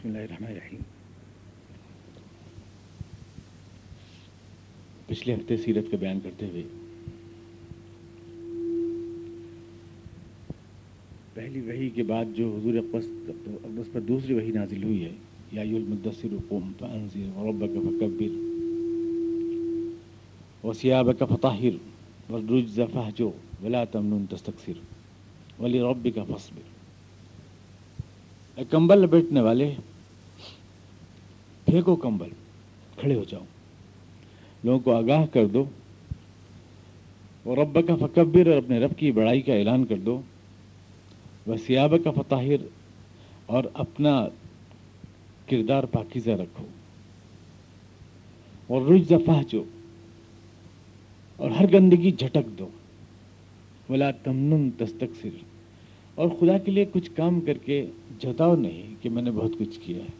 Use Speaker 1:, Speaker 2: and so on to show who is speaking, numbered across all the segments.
Speaker 1: بسم اللہ الرحمن الرحیم۔ پچھلے ہفتے سیرت کا بیان کرتے ہوئے پہلی وحی کے بعد جو حضور اقدس اقدس پر دوسری وحی نازل ہوئی ہے، یا المدثر قوم فانذر وربک فکبر وسیابک فطہر والرجز فہجر ولا تمنن تستکثر ولربک فاصبر۔ کمبل لپیٹنے والے پھینکو کمبل کھڑے ہو جاؤ لوگوں کو آگاہ کر دو۔ اور رب کا فکبر اور اپنے رب کی بڑائی کا اعلان کر دو۔ وہ سیاب کا فتاہر اور اپنا کردار پاکیزہ رکھو۔ اور رج دفاع جو اور ہر گندگی جھٹک دو۔ ولا تمنن تستکثر۔ اور خدا کے لیے کچھ کام کر کے جتاؤ نہیں کہ میں نے بہت کچھ کیا ہے۔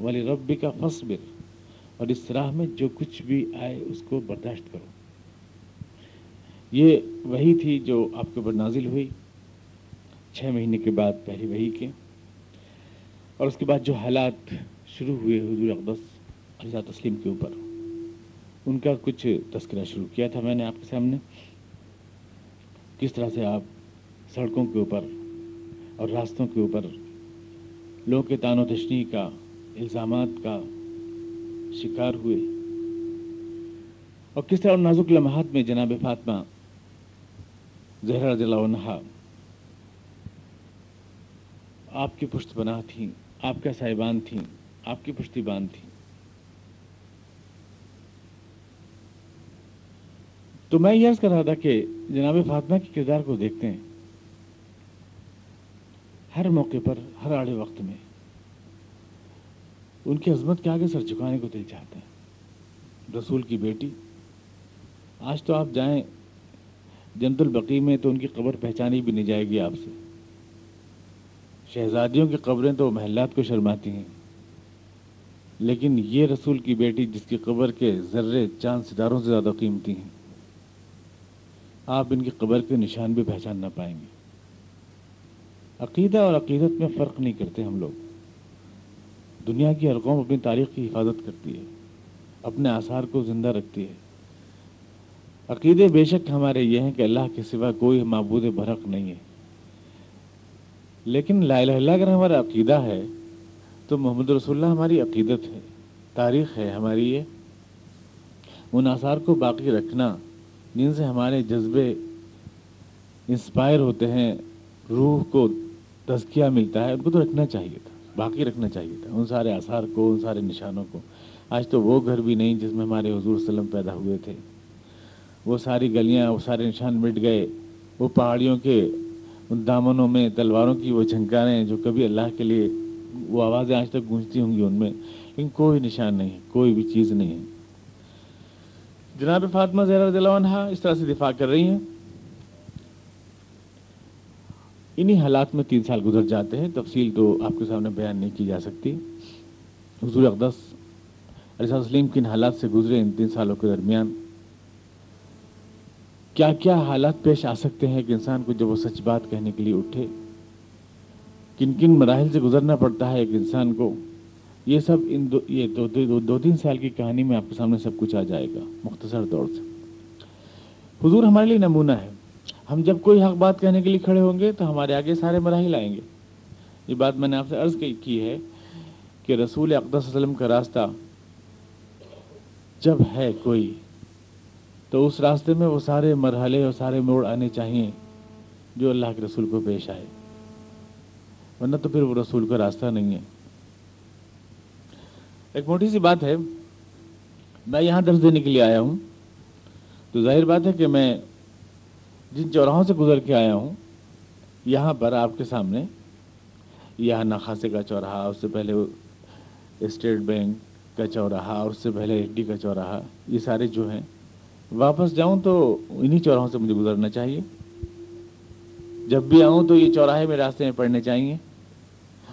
Speaker 1: والی ربی کا فصبر اور اس راہ میں جو کچھ بھی آئے اس کو برداشت کرو۔ یہ وہی تھی جو آپ کے اوپر نازل ہوئی چھ مہینے کے بعد پہلی وہی کے۔ اور اس کے بعد جو حالات شروع ہوئے حضور اقدس علیہ تسلیم کے اوپر۔ ان کا کچھ تذکرہ شروع کیا تھا میں نے آپ کے سامنے۔ کس طرح سے آپ سڑکوں کے اوپر اور راستوں کے اوپر لوگوں کے تان و تشنی کا الزامات کا شکار ہوئے۔ اور کس طرح نازک لمحات میں جناب فاطمہ زہرا رضی اللہ عنہ آپ کی پشت بنا تھیں، آپ کا صاحبان تھیں، آپ کی پشتی بان تھیں۔ تو میں یہ عرض کر رہا تھا کہ جناب فاطمہ کے کردار کو دیکھتے ہیں۔ ہر موقع پر، ہر آڑے وقت میں۔ ان کی عظمت کے آگے سر جھکانے کو دل چاہتے ہیں۔ رسول کی بیٹی، آج تو آپ جائیں جنت البقی میں تو ان کی قبر پہچانی بھی نہیں جائے گی آپ سے۔ شہزادیوں کی قبریں تو محلات کو شرماتی ہیں۔ لیکن یہ رسول کی بیٹی جس کی قبر کے ذرے چاند ستاروں سے زیادہ قیمتی ہیں، آپ ان کی قبر کے نشان بھی پہچان نہ پائیں گے۔ عقیدہ اور عقیدت میں فرق نہیں کرتے ہم لوگ۔ دنیا کی ہر قوم اپنی تاریخ کی حفاظت کرتی ہے، اپنے آثار کو زندہ رکھتی ہے۔ عقیدے بے شک ہمارے یہ ہیں کہ اللہ کے سوا کوئی معبود برحق نہیں ہے۔ لیکن لا الہ اللہ اگر ہمارا عقیدہ ہے، تو محمد رسول اللہ ہماری عقیدت ہے، تاریخ ہے ہماری یہ۔ ان آثار کو باقی رکھنا، جن سے ہمارے جذبے انسپائر ہوتے ہیں، روح کو تزکیہ ملتا ہے، ان کو تو رکھنا چاہیے تھا۔ باقی رکھنا چاہیے تھا، ان سارے آثار کو، ان سارے نشانوں کو۔ آج تو وہ گھر بھی نہیں جس میں ہمارے حضور صلی اللہ علیہ وسلم پیدا ہوئے تھے۔ وہ ساری گلیاں، وہ سارے نشان مٹ گئے۔ وہ پہاڑیوں کے، ان دامنوں میں، تلواروں کی وہ جھنکاریں جو کبھی اللہ کے لیے وہ آوازیں آج تک گونجتی ہوں گی ان میں۔ لیکن کوئی نشان نہیں کوئی بھی چیز نہیں ہے۔ جناب فاطمہ زہرا رضی اللہ عنہ اس طرح سے دفاع کر رہی ہیں۔ انہی حالات میں تین سال گزر جاتے ہیں۔ تفصیل تو آپ کے سامنے بیان نہیں کی جا سکتی۔ حضور اقدس علیہ وسلم کن حالات سے گزرے ان تین سالوں کے درمیان۔ کیا کیا حالات پیش آ سکتے ہیں کہ انسان کو جب وہ سچ بات کہنے کے لیے اٹھے؟ کن کن مراحل سے گزرنا پڑتا ہے ایک انسان کو؟ یہ سب ان دو یہ دو دو, دو تین سال کی کہانی میں آپ کے سامنے سب کچھ آ جائے گا مختصر طور سے۔ حضور ہمارے لیے نمونہ ہے۔ ہم جب کوئی حق بات کہنے کے لیے کھڑے ہوں گے تو ہمارے آگے سارے مراحل آئیں گے۔ یہ بات میں نے آپ سے عرض کی ہے کہ رسول اقدس وسلم کا راستہ جب ہے کوئی، تو اس راستے میں وہ سارے مرحلے اور سارے موڑ آنے چاہیے جو اللہ کے رسول کو پیش آئے۔ ورنہ تو پھر وہ رسول کا راستہ نہیں ہے۔ ایک موٹی سی بات ہے، میں یہاں درس دینے کے لیے آیا ہوں۔ تو ظاہر بات ہے کہ میں جن چوراہوں سے گزر کے آیا ہوں، یہاں پر آپ کے سامنے، یہاں ناخاصے کا چوراہا، اس سے پہلے اسٹیٹ بینک کا چوراہا، اور اس سے پہلے ایڈ ڈی کا چوراہا، یہ سارے جو ہیں، واپس جاؤں تو انہی چوراہوں سے مجھے گزرنا چاہیے۔ جب بھی آؤں تو یہ چوراہے میں راستے میں پڑھنے چاہیے۔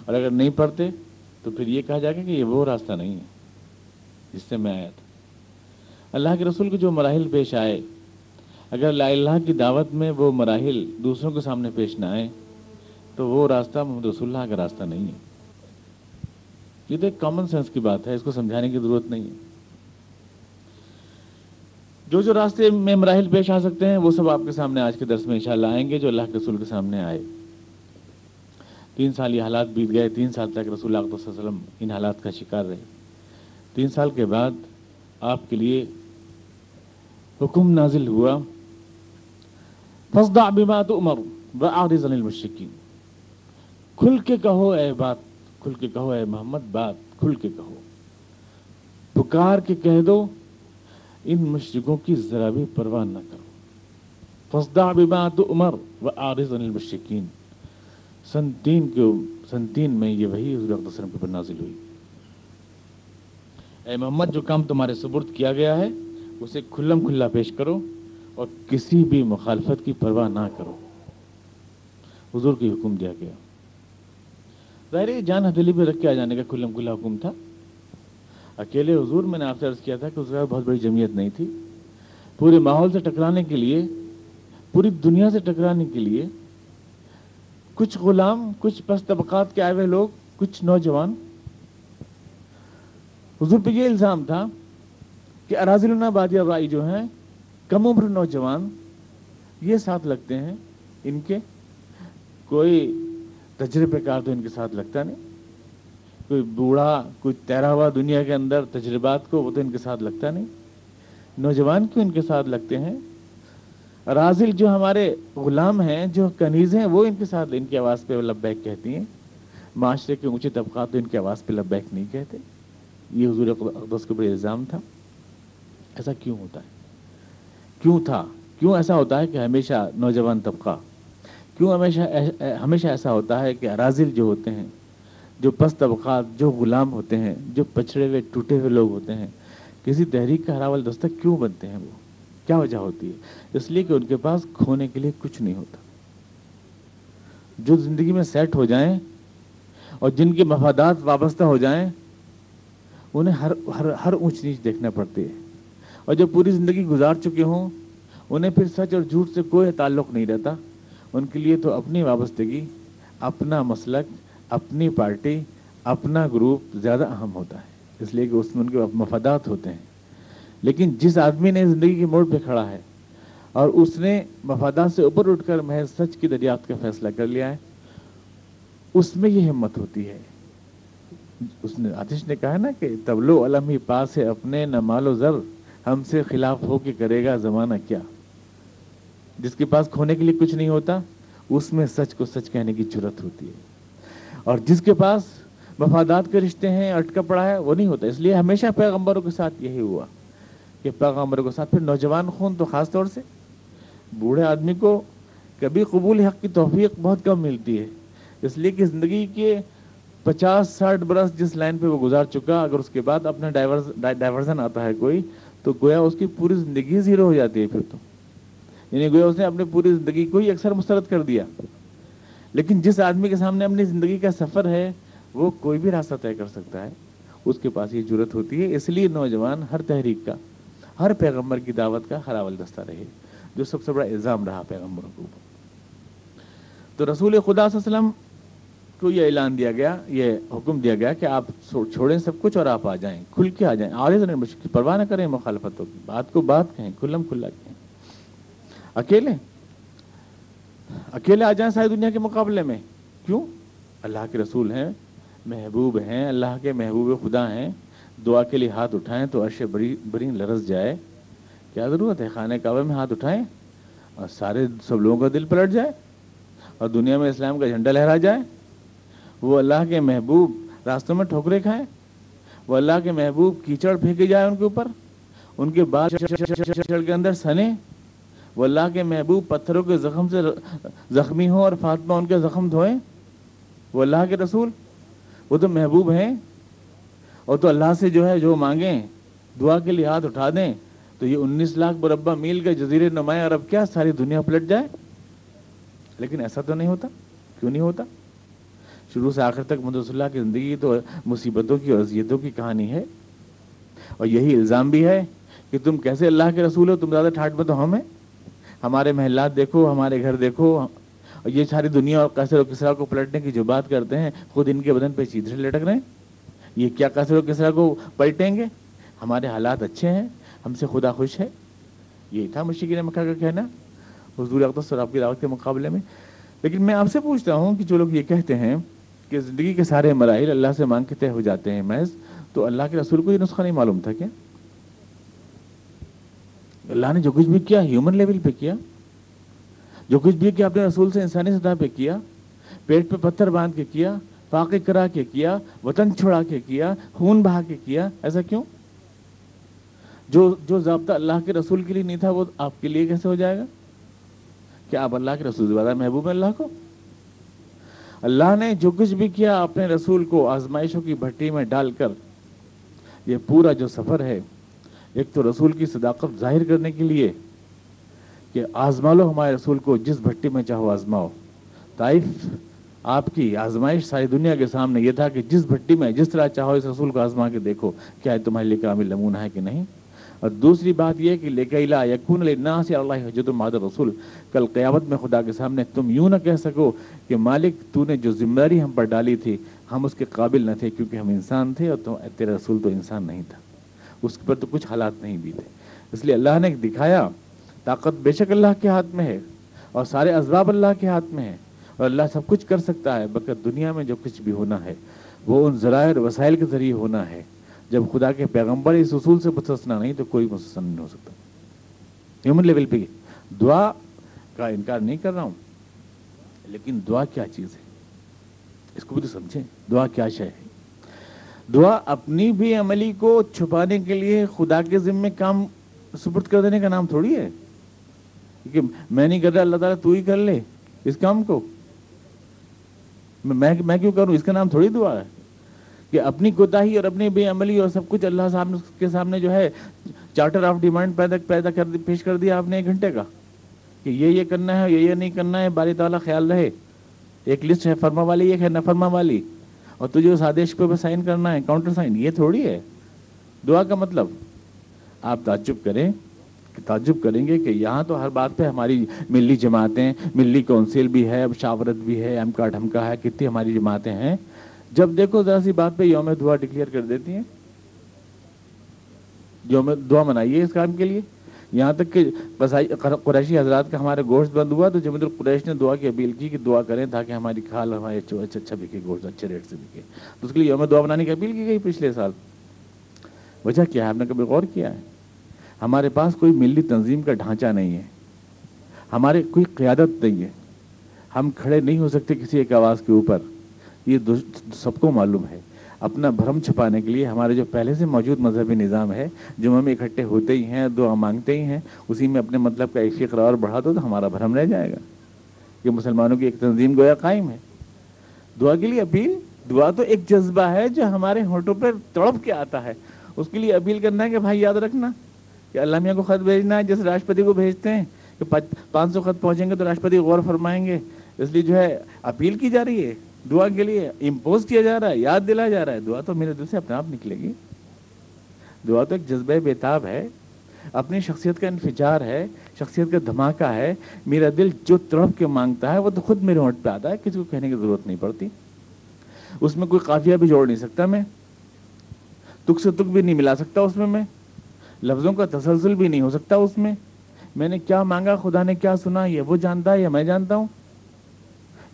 Speaker 1: اور اگر نہیں پڑھتے تو پھر یہ کہا جائے گا کہ یہ وہ راستہ نہیں ہے جس سے میں آیا تھا۔ اللہ کے رسول کو جو مراحل پیش آئے اگر لا اللہ کی دعوت میں وہ مراحل دوسروں کے سامنے پیش نہ آئے، تو وہ راستہ محمد رسول اللہ کا راستہ نہیں ہے۔ یہ تو ایک کامن سینس کی بات ہے، اس کو سمجھانے کی ضرورت نہیں ہے۔ جو جو راستے میں مراحل پیش آ سکتے ہیں، وہ سب آپ کے سامنے آج کے درس میں انشاءاللہ آئیں گے، جو اللہ کے رسول کے سامنے آئے۔ تین سال یہ حالات بیت گئے، تین سال تک رسول اللہ علیہ وسلم ان حالات کا شکار رہے۔ تین سال کے بعد آپ کے لیے حکم نازل ہوا۔ فصدع بما تؤمر وعارض عن المشرکین کھل کے کہو اے بات، کھل کے کہو اے محمد، بات کھل کے کہو۔ پکار کے کہہ دو، ان مشرکوں کی ذرا بھی پرواہ نہ کرو۔ فصدع بما تؤمر وعارض عن المشرکین سن تین کے، سن تین میں یہ وہی حضور اقدس وسلم کے پر نازل ہوئی۔ اے محمد، جو کام تمہارے سبرد کیا گیا ہے، اسے کھلم کھلا پیش کرو۔ اور کسی بھی مخالفت کی پرواہ نہ کرو۔ حضور کی حکم دیا گیا۔ ظاہر جان ہتھیلی پہ رکھ کے آ جانے کا کھلم کھلا حکم تھا۔ اکیلے حضور میں نے آپ سے عرض کیا تھا کہ اس کا بہت بڑی جمعیت نہیں تھی۔ پورے ماحول سے ٹکرانے کے لیے، پوری دنیا سے ٹکرانے کے لیے کچھ غلام، کچھ پس طبقات کے آئے ہوئے لوگ، کچھ نوجوان۔ حضور پہ یہ الزام تھا کہ اراضی النا بادی رائی جو ہیں کم عمر نوجوان یہ ساتھ لگتے ہیں، ان کے کوئی تجربے کار تو ان کے ساتھ لگتا نہیں۔ کوئی بوڑھا، کوئی تیرا ہوا دنیا کے اندر تجربات کو، وہ تو ان کے ساتھ لگتا نہیں۔ نوجوان کیوں ان کے ساتھ لگتے ہیں؟ رازل جو ہمارے غلام ہیں، جو کنیز ہیں، وہ ان کے ساتھ، ان کی آواز پہ لبیک کہتی ہیں۔ معاشرے کے اونچے طبقات تو ان کی آواز پہ لبیک نہیں کہتے۔ یہ حضور اقدس کے بڑے الزام تھا۔ ایسا کیوں ہوتا ہے؟ کیوں تھا؟ کیوں ایسا ہوتا ہے کہ ہمیشہ نوجوان طبقہ، کیوں ہمیشہ ہمیشہ ایسا ہوتا ہے کہ رازل جو ہوتے ہیں، جو پس طبقات جو غلام ہوتے ہیں، جو پچھڑے ہوئے، ٹوٹے ہوئے لوگ ہوتے ہیں، کسی تحریک کا ہراول دستک کیوں بنتے ہیں وہ؟ کیا وجہ ہوتی ہے؟ اس لیے کہ ان کے پاس کھونے کے لیے کچھ نہیں ہوتا۔ جو زندگی میں سیٹ ہو جائیں اور جن کے مفادات وابستہ ہو جائیں، انہیں ہر ہر ہر اونچ نیچ دیکھنا پڑتی ہے۔ اور جو پوری زندگی گزار چکے ہوں، انہیں پھر سچ اور جھوٹ سے کوئی تعلق نہیں رہتا۔ ان کے لیے تو اپنی وابستگی، اپنا مسلک، اپنی پارٹی، اپنا گروپ زیادہ اہم ہوتا ہے۔ اس لیے کہ اس میں ان کے مفادات ہوتے ہیں۔ لیکن جس آدمی نے زندگی کے موڑ پہ کھڑا ہے اور اس نے مفادات سے اوپر اٹھ کر محض سچ کی دریافت کا فیصلہ کر لیا ہے، اس میں یہ ہمت ہوتی ہے۔ اس نے آتش نے کہا نا کہ تبلو علم ہی پاس ہے اپنے نہ مال و زر۔ ہم سے خلاف ہو کے کرے گا زمانہ کیا؟ جس کے پاس کھونے کے لیے کچھ نہیں ہوتا، اس میں سچ کو سچ کہنے کی ضرورت ہوتی ہے۔ اور جس کے پاس مفادات کے رشتے ہیں، اٹکا پڑا ہے، وہ نہیں ہوتا۔ اس لیے ہمیشہ پیغمبروں کے ساتھ یہی ہوا کہ پیغمبر کے ساتھ پھر نوجوان خون تو خاص طور سے بوڑھے آدمی کو کبھی قبول حق کی توفیق بہت کم ملتی ہے۔ اس لیے کہ زندگی کے پچاس ساٹھ برس جس لائن پہ وہ گزار چکا، اگر اس کے بعد اپنا ڈائیورژن آتا ہے کوئی تو گویا اس کی پوری زندگی زیرو ہو جاتی ہے پھر تو۔ یعنی گویا اس نے اپنی پوری زندگی کو ہی اکثر مسترد کر دیا۔ لیکن جس آدمی کے سامنے اپنی زندگی کا سفر ہے، وہ کوئی بھی راستہ طے کر سکتا ہے۔ اس کے پاس یہ ضرورت ہوتی ہے۔ اس لیے نوجوان ہر تحریک کا، ہر پیغمبر کی دعوت کا ہراول دستہ رہے، جو سب سے بڑا الزام رہا پیغمبروں کو تو رسول خدا صلی اللہ علیہ وسلم کو یہ اعلان دیا گیا، یہ حکم دیا گیا کہ آپ چھوڑیں سب کچھ اور آپ آ جائیں، کھل کے آ جائیں۔ آگے سے پرواہ نہ کریں مخالفتوں کی۔ بات کو بات کہیں، کھلم کھلا کہیں۔ اکیلے؟ اکیلے آ جائیں ساری دنیا کے مقابلے میں؟ کیوں؟ اللہ کے رسول ہیں، محبوب ہیں، اللہ کے محبوب خدا ہیں۔ دعا کے لیے ہاتھ اٹھائیں تو عرش بری بری لرس جائے۔ کیا ضرورت ہے خانہ کعبہ میں ہاتھ اٹھائیں اور سارے سب لوگوں کا دل پلٹ جائے اور دنیا میں اسلام کا جھنڈا لہرا جائے؟ وہ اللہ کے محبوب راستوں میں ٹھوکرے کھائیں، وہ اللہ کے محبوب کیچڑ پھینکے جائے ان کے اوپر، ان کے بال کے اندر سنے۔ وہ اللہ کے محبوب پتھروں کے زخم سے زخمی ہوں اور فاطمہ ان کے زخم دھوئیں۔ وہ اللہ کے رسول، وہ تو محبوب ہیں۔ اور تو اللہ سے جو ہے جو مانگیں، دعا کے لیے ہاتھ اٹھا دیں، تو یہ انیس لاکھ بربا میل کے جزیرے نمایاں اور اب کیا ساری دنیا پلٹ جائے؟ لیکن ایسا تو نہیں ہوتا، کیوں نہیں ہوتا؟ شروع سے آخر تک مدرس اللہ کی زندگی تو مصیبتوں کی اور اذیتوں کی کہانی ہے۔ اور یہی الزام بھی ہے کہ تم کیسے اللہ کے رسول ہو، تم زیادہ ٹھاٹ میں تو ہم ہیں۔ ہمارے محلات دیکھو، ہمارے گھر دیکھو۔ اور یہ ساری دنیا اور کیسے اور کسرا کو پلٹنے کی جو بات کرتے ہیں، خود ان کے بدن پہ چیدرے لٹک رہے ہیں۔ یہ کیا کثر و کسرا کو پلٹیں گے؟ ہمارے حالات اچھے ہیں، ہم سے خدا خوش ہے۔ یہی تھا مشکل مکہ کا کہنا۔ حضور اقدس اور آپ کی دعوت کے مقابلے میں۔ لیکن میں آپ سے پوچھتا ہوں کہ جو لوگ یہ کہتے ہیں کہ زندگی کے سارے مراحل اللہ سے مانگ کے طے ہو جاتے ہیں، محض تو اللہ کے رسول کو یہ نسخہ نہیں معلوم تھا کیا؟ اللہ نے جو کچھ بھی کیا ہیومن لیول پہ کیا، جو کچھ بھی کیا، اپنے رسول سے انسانی سطح پہ کیا، پیٹ پہ پتھر باندھ کے کیا، فاقے کرا کے کیا، وطن چھوڑا کے کیا، خون بہا کے کیا، ایسا کیوں؟ جو جو ضابطہ اللہ کے رسول کے لیے نہیں تھا، وہ آپ کے لیے کیسے ہو جائے گا؟ کیا آپ اللہ کے رسول زیادہ محبوب ہیں اللہ کو؟ اللہ نے جو کچھ بھی کیا اپنے رسول کو آزمائشوں کی بھٹی میں ڈال کر، یہ پورا جو سفر ہے، ایک تو رسول کی صداقت ظاہر کرنے کے لیے کہ آزما لو ہمارے رسول کو، جس بھٹی میں چاہو آزماؤ۔ طائف آپ کی آزمائش ساری دنیا کے سامنے یہ تھا کہ جس بھٹی میں، جس طرح چاہو اس رسول کو آزما کے دیکھو، کیا تمہارے لیے کامل نمونہ ہے کہ نہیں؟ اور دوسری بات یہ کہ لے کے یقون سے اللہ حجت الماد رسول کل قیامت میں خدا کے سامنے تم یوں نہ کہہ سکو کہ مالک تو نے جو ذمہ داری ہم پر ڈالی تھی، ہم اس کے قابل نہ تھے کیونکہ ہم انسان تھے اور تو تیرا رسول تو انسان نہیں تھا۔ اس پر تو کچھ حالات نہیں بھی تھے اس لیے اللہ نے دکھایا، طاقت بے شک اللہ کے ہاتھ میں ہے اور سارے اسباب اللہ کے ہاتھ میں ہے اور اللہ سب کچھ کر سکتا ہے بکر دنیا میں جو کچھ بھی ہونا ہے، وہ ان ذرائع وسائل کے ذریعے ہونا ہے۔ جب خدا کے پیغمبر اس اصول سے مستثنا نہیں تو کوئی مسلسل نہیں ہو سکتا۔ ہیومن لیول پہ دعا کا انکار نہیں کر رہا ہوں، لیکن دعا کیا چیز ہے؟ اس کو بھی تو سمجھیں، دعا کیا شے ہے؟ دعا اپنی بھی عملی کو چھپانے کے لیے خدا کے ذمے کام سپرد کر دینے کا نام تھوڑی ہے۔ کہ میں نہیں کر رہا، اللہ تعالیٰ تو ہی کر لے اس کام کو۔ میں کیوں کروں؟ اس کا نام تھوڑی دعا ہے۔ کہ اپنی کوتاہی اور اپنی بے عملی اور سب کچھ اللہ صاحب کے سامنے جو ہے چارٹر آف ڈیمانڈ پیدا پیدا کر دی، پیش کر دیا آپ نے ایک گھنٹے کا، کہ یہ یہ کرنا ہے، یہ یہ نہیں کرنا ہے، باری تعالیٰ خیال رہے۔ ایک لسٹ ہے، فرما والی ایک ہے، نہ فرما والی۔ اور تجھے اس آدیش پہ سائن کرنا ہے کاؤنٹر سائن یہ تھوڑی ہے۔ دعا کا مطلب آپ تعجب کریں تعجب کریں گے کہ یہاں تو ہر بات پہ ہماری ملی جماعتیں، ملی کونسل بھی ہے، شاورت بھی ہے، ایم کا ڈھمکا ہے، کتنی ہماری جماعتیں ہیں۔ جب دیکھو ذرا سی بات پہ یوم دعا ڈکلیئر کر دیتی ہیں۔ یوم دعا منائیے اس کام کے لیے۔ یہاں تک کہ قریشی حضرات کا ہمارا گوشت بند ہوا تو جمید القریش نے دعا کی، اپیل کی کہ دعا کریں تاکہ ہماری کھال، ہمارے اچھا اچھا, اچھا بکے گوشت اچھے ریٹ سے بکے۔ تو اس کے لیے یوم دعا بنانے کی اپیل کی گئی پچھلے سال۔ وجہ کیا ہے؟ ہم نے کبھی غور کیا ہے؟ ہمارے پاس کوئی ملی تنظیم کا ڈھانچہ نہیں ہے۔ ہمارے کوئی قیادت نہیں ہے۔ ہم کھڑے نہیں ہو سکتے کسی ایک آواز کے اوپر۔ یہ سب کو معلوم ہے۔ اپنا بھرم چھپانے کے لیے ہمارے جو پہلے سے موجود مذہبی نظام ہے، جو ہم اکٹھے ہوتے ہی ہیں، دعا مانگتے ہی ہیں، اسی میں اپنے مطلب کا ایک فکر بڑھا دو تو ہمارا بھرم رہ جائے گا۔ کہ مسلمانوں کی ایک تنظیم گویا قائم ہے۔ دعا کے لیے اپیل، دعا تو ایک جذبہ ہے جو ہمارے ہونٹوں پر تڑپ کے آتا ہے۔ اس کے لیے اپیل کرنا ہے کہ بھائی یاد رکھنا کہ علامہ کو خط بھیجنا ہے جیسے راشٹرپتی کو بھیجتے ہیں، کہ پانچ سو خط پہنچیں گے تو راشٹرپتی غور فرمائیں گے۔ اس لیے جو ہے اپیل کی جا رہی ہے۔ دعا کے لیے امپوز کیا جا رہا ہے، یاد دلایا جا رہا ہے۔ دعا تو میرے دل سے اپنے آپ نکلے گی۔ دعا تو ایک جذبہ بےتاب ہے۔ اپنی شخصیت کا انفجار ہے، شخصیت کا دھماکہ ہے۔ میرا دل جو تڑپ کے مانگتا ہے، وہ تو خود میرے ہونٹ پہ آتا ہے۔ کسی کو کہنے کی ضرورت نہیں پڑتی۔ اس میں کوئی قافیہ بھی جوڑ نہیں سکتا میں۔ تک سے تک بھی نہیں ملا سکتا اس میں میں۔ لفظوں کا تسلسل بھی نہیں ہو سکتا اس میں۔ میں نے کیا مانگا، خدا نے کیا سنا، یہ وہ جانتا ہے یا میں جانتا ہوں۔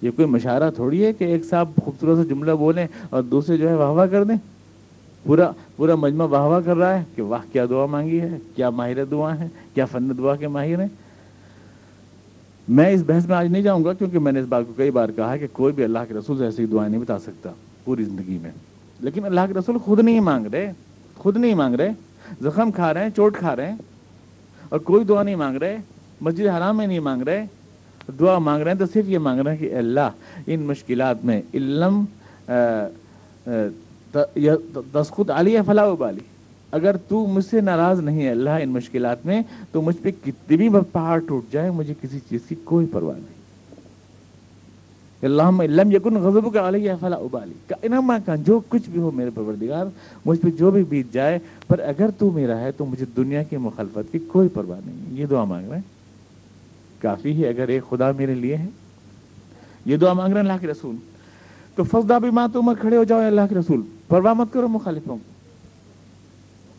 Speaker 1: یہ کوئی مشاعرہ تھوڑی ہے کہ ایک صاحب خوبصورت سے جملہ بولیں اور دوسرے جو ہے واہ واہ کر دیں؟ پورا پورا مجمع واہ واہ کر رہا ہے کہ واہ کیا دعا مانگی ہے؟ کیا ماہر دعا ہے؟ کیا فن دعا کے ماہر ہیں؟ میں اس بحث میں آج نہیں جاؤں گا کیونکہ میں نے اس بات کو کئی بار کہا کہ کوئی بھی اللہ کے رسول سے ایسی دعائیں نہیں بتا سکتا پوری زندگی میں۔ لیکن اللہ کے رسول خود نہیں مانگ رہے، خود نہیں مانگ رہے، زخم کھا رہے ہیں، چوٹ کھا رہے ہیں اور کوئی دعا نہیں مانگ رہے، مسجد حرام میں نہیں مانگ رہے دعا مانگ رہے ہیں، تو صرف یہ مانگ رہے ہیں کہ اللہ ان مشکلات میں علم تسخت علی فلاح بالی اگر تو مجھ سے ناراض نہیں ہے اللہ ان مشکلات میں، تو مجھ پہ کتنی بھی پہاڑ ٹوٹ جائے، مجھے کسی چیز کی کوئی پرواہ نہیں۔ اللہ علم یقن غضب کا علیہ فلا ابالی۔ کا انما کا جو کچھ بھی ہو میرے پروردگار، مجھ پہ جو بھی بیت جائے، پر اگر تو میرا ہے، تو مجھے دنیا کی مخالفت کی کوئی پرواہ نہیں۔ یہ دعا مانگ رہے ہیں۔ کافی ہے اگر ایک خدا میرے لیے ہے۔ یہ دعا مانگ رہے ہیں اللہ کے رسول۔ تو فضا بھی ماں تو عمر کھڑے ہو جاؤ اللہ کے رسول۔ پرواہ مت کرو مخالفوں کو۔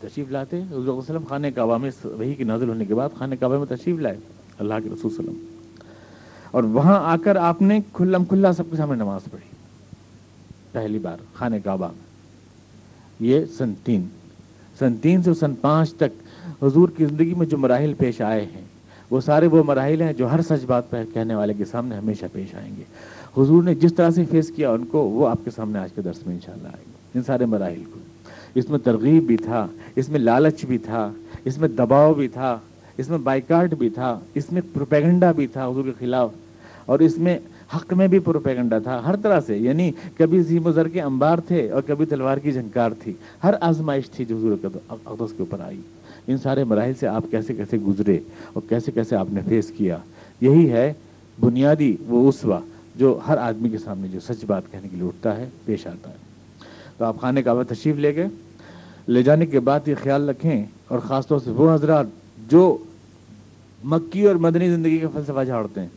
Speaker 1: تشریف لاتے حضور وسلم خانہ کعبہ میں وہی کی نازل ہونے کے بعد خانہ کعبہ میں تشریف لائے اللہ کے رسول وسلم۔ اور وہاں آ کر آپ نے کھلم کھلا سب کے سامنے نماز پڑھی۔ پہلی بار خانہ کعبہ میں۔ یہ سن تین۔ سن تین سے سن پانچ تک حضور کی زندگی میں جو مراحل پیش آئے ہیں وہ سارے وہ مراحل ہیں جو ہر سچ بات پہ کہنے والے کے سامنے ہمیشہ پیش آئیں گے۔ حضور نے جس طرح سے فیس کیا ان کو، وہ آپ کے سامنے آج کے درس میں انشاءاللہ آئے گا ان سارے مراحل کو۔ اس میں ترغیب بھی تھا، اس میں لالچ بھی تھا، اس میں دباؤ بھی تھا، اس میں بائیکاٹ بھی تھا، اس میں پروپیگنڈا بھی تھا حضور کے خلاف۔ اور اس میں حق میں بھی پروپیگنڈا تھا۔ ہر طرح سے یعنی کبھی زیم و ذر کے انبار تھے اور کبھی تلوار کی جھنکار تھی۔ ہر آزمائش تھی جو حضور اقدس کے اوپر آئی۔ ان سارے مراحل سے آپ کیسے کیسے گزرے اور کیسے کیسے آپ نے فیس کیا؟ یہی ہے بنیادی وہ اسوا جو ہر آدمی کے سامنے جو سچ بات کہنے کے لیے اٹھتا ہے، پیش آتا ہے۔ تو آپ خانے کعبہ تشریف لے گئے۔ لے جانے کے بعد یہ خیال رکھیں اور خاص طور سے وہ حضرات جو مکی اور مدنی زندگی کا فلسفہ جھاڑتے ہیں۔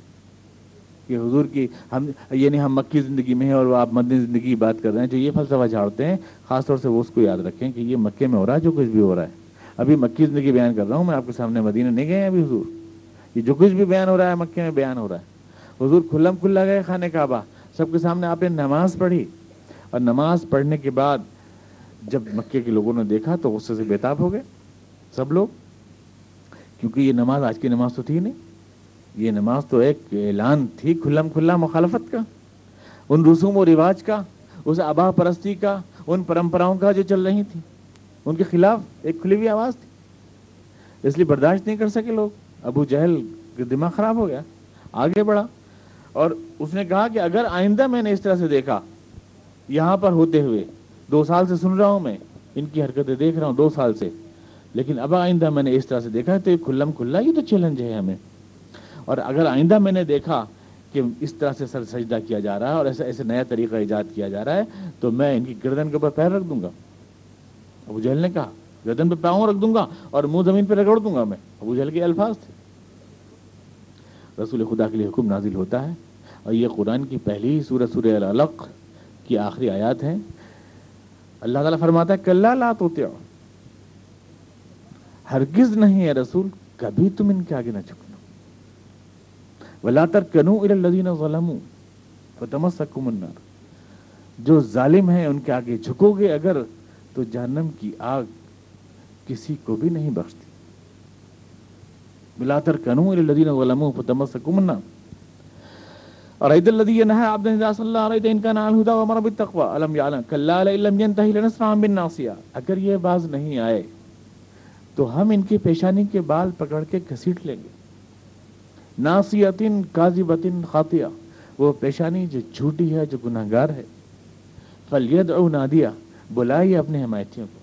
Speaker 1: کہ حضور کی ہم یعنی ہم مکی زندگی میں ہیں اور وہ آپ مدنی زندگی کی بات کر رہے ہیں، جو یہ فلسفہ جھاڑتے ہیں، خاص طور سے وہ اس کو یاد رکھیں کہ یہ مکے میں ہو رہا ہے، جو کچھ بھی ہو رہا ہے۔ ابھی مکی زندگی بیان کر رہا ہوں، میں آپ کے سامنے مدینہ نہیں گئے ہیں ابھی حضور۔ یہ جو کچھ بھی بیان ہو رہا ہے مکے میں بیان ہو رہا ہے۔ حضور کھلم کھلا گئے خانے کعبہ۔ سب کے سامنے آپ نے نماز پڑھی۔ اور نماز پڑھنے کے بعد جب مکے کے لوگوں نے دیکھا تو غصے سے بےتاب ہو گئے۔ سب لوگ۔ کیونکہ یہ نماز آج کی نماز تو تھی نہیں۔ یہ نماز تو ایک اعلان تھی کھلم کھلا مخالفت کا، ان رسوم و رواج کا، اس آبا پرستی کا، ان پرمپراؤں کا جو چل رہی تھی۔ ان کے خلاف ایک کھلی ہوئی آواز تھی۔ اس لیے برداشت نہیں کر سکے لوگ۔ ابو جہل دماغ خراب ہو گیا، آگے بڑھا۔ اور اس نے کہا کہ اگر آئندہ میں نے اس طرح سے دیکھا، یہاں پر ہوتے ہوئے، دو سال سے سن رہا ہوں میں، ان کی حرکتیں دیکھ رہا ہوں دو سال سے، لیکن اب آئندہ میں نے اس طرح سے دیکھا تو یہ کھلم کھلا، یہ تو چیلنج ہے ہمیں۔ اور اگر آئندہ میں نے دیکھا کہ اس طرح سے سر سجدہ کیا جا رہا ہے اور ایسا ایسے نیا طریقہ ایجاد کیا جا رہا ہے، تو میں ان کی گردن کے اوپر پیر رکھ دوں گا۔ ابو جہل نے کہا، گردن پہ پاؤں رکھ دوں گا اور منہ زمین پہ رگڑ دوں گا میں۔ ابو جہل کے الفاظ تھے۔ رسول خدا کے لیے حکم نازل ہوتا ہے اور یہ قرآن کی پہلی سورت سورہ العلق کی آخری آیات ہے اللہ تعالیٰ فرماتا ہے کل تو ہرگز نہیں ہے رسول، کبھی تم ان کے آگے نہ چکنا ولا تر کنو الدین غلام فتمسکم النار۔ جو ظالم ہیں، ان کے آگے جھکو گے اگر تو جہنم کی آگ کسی کو بھی نہیں بخشتی۔ بلاتر کنو الذین ظلموا فتمسکم النار۔ اريد الذي ينهى عبدا اذا صلى اريد ان كان على الهدى وامر بالتقوى الم يعلم كلا لم ينتهي لنسفعا بالناصيه اگر یہ باز نہیں آئے، تو ہم ان کی پیشانی کے بال پکڑ کے گھسیٹ لیں گے۔ ناصیتن، کاذبتن، خاطیہ۔ وہ پیشانی جو جھوٹی ہے، جو گناہگار ہے۔ فلیدعو نادیہ۔ بلائیے اپنے حمایتیوں کو۔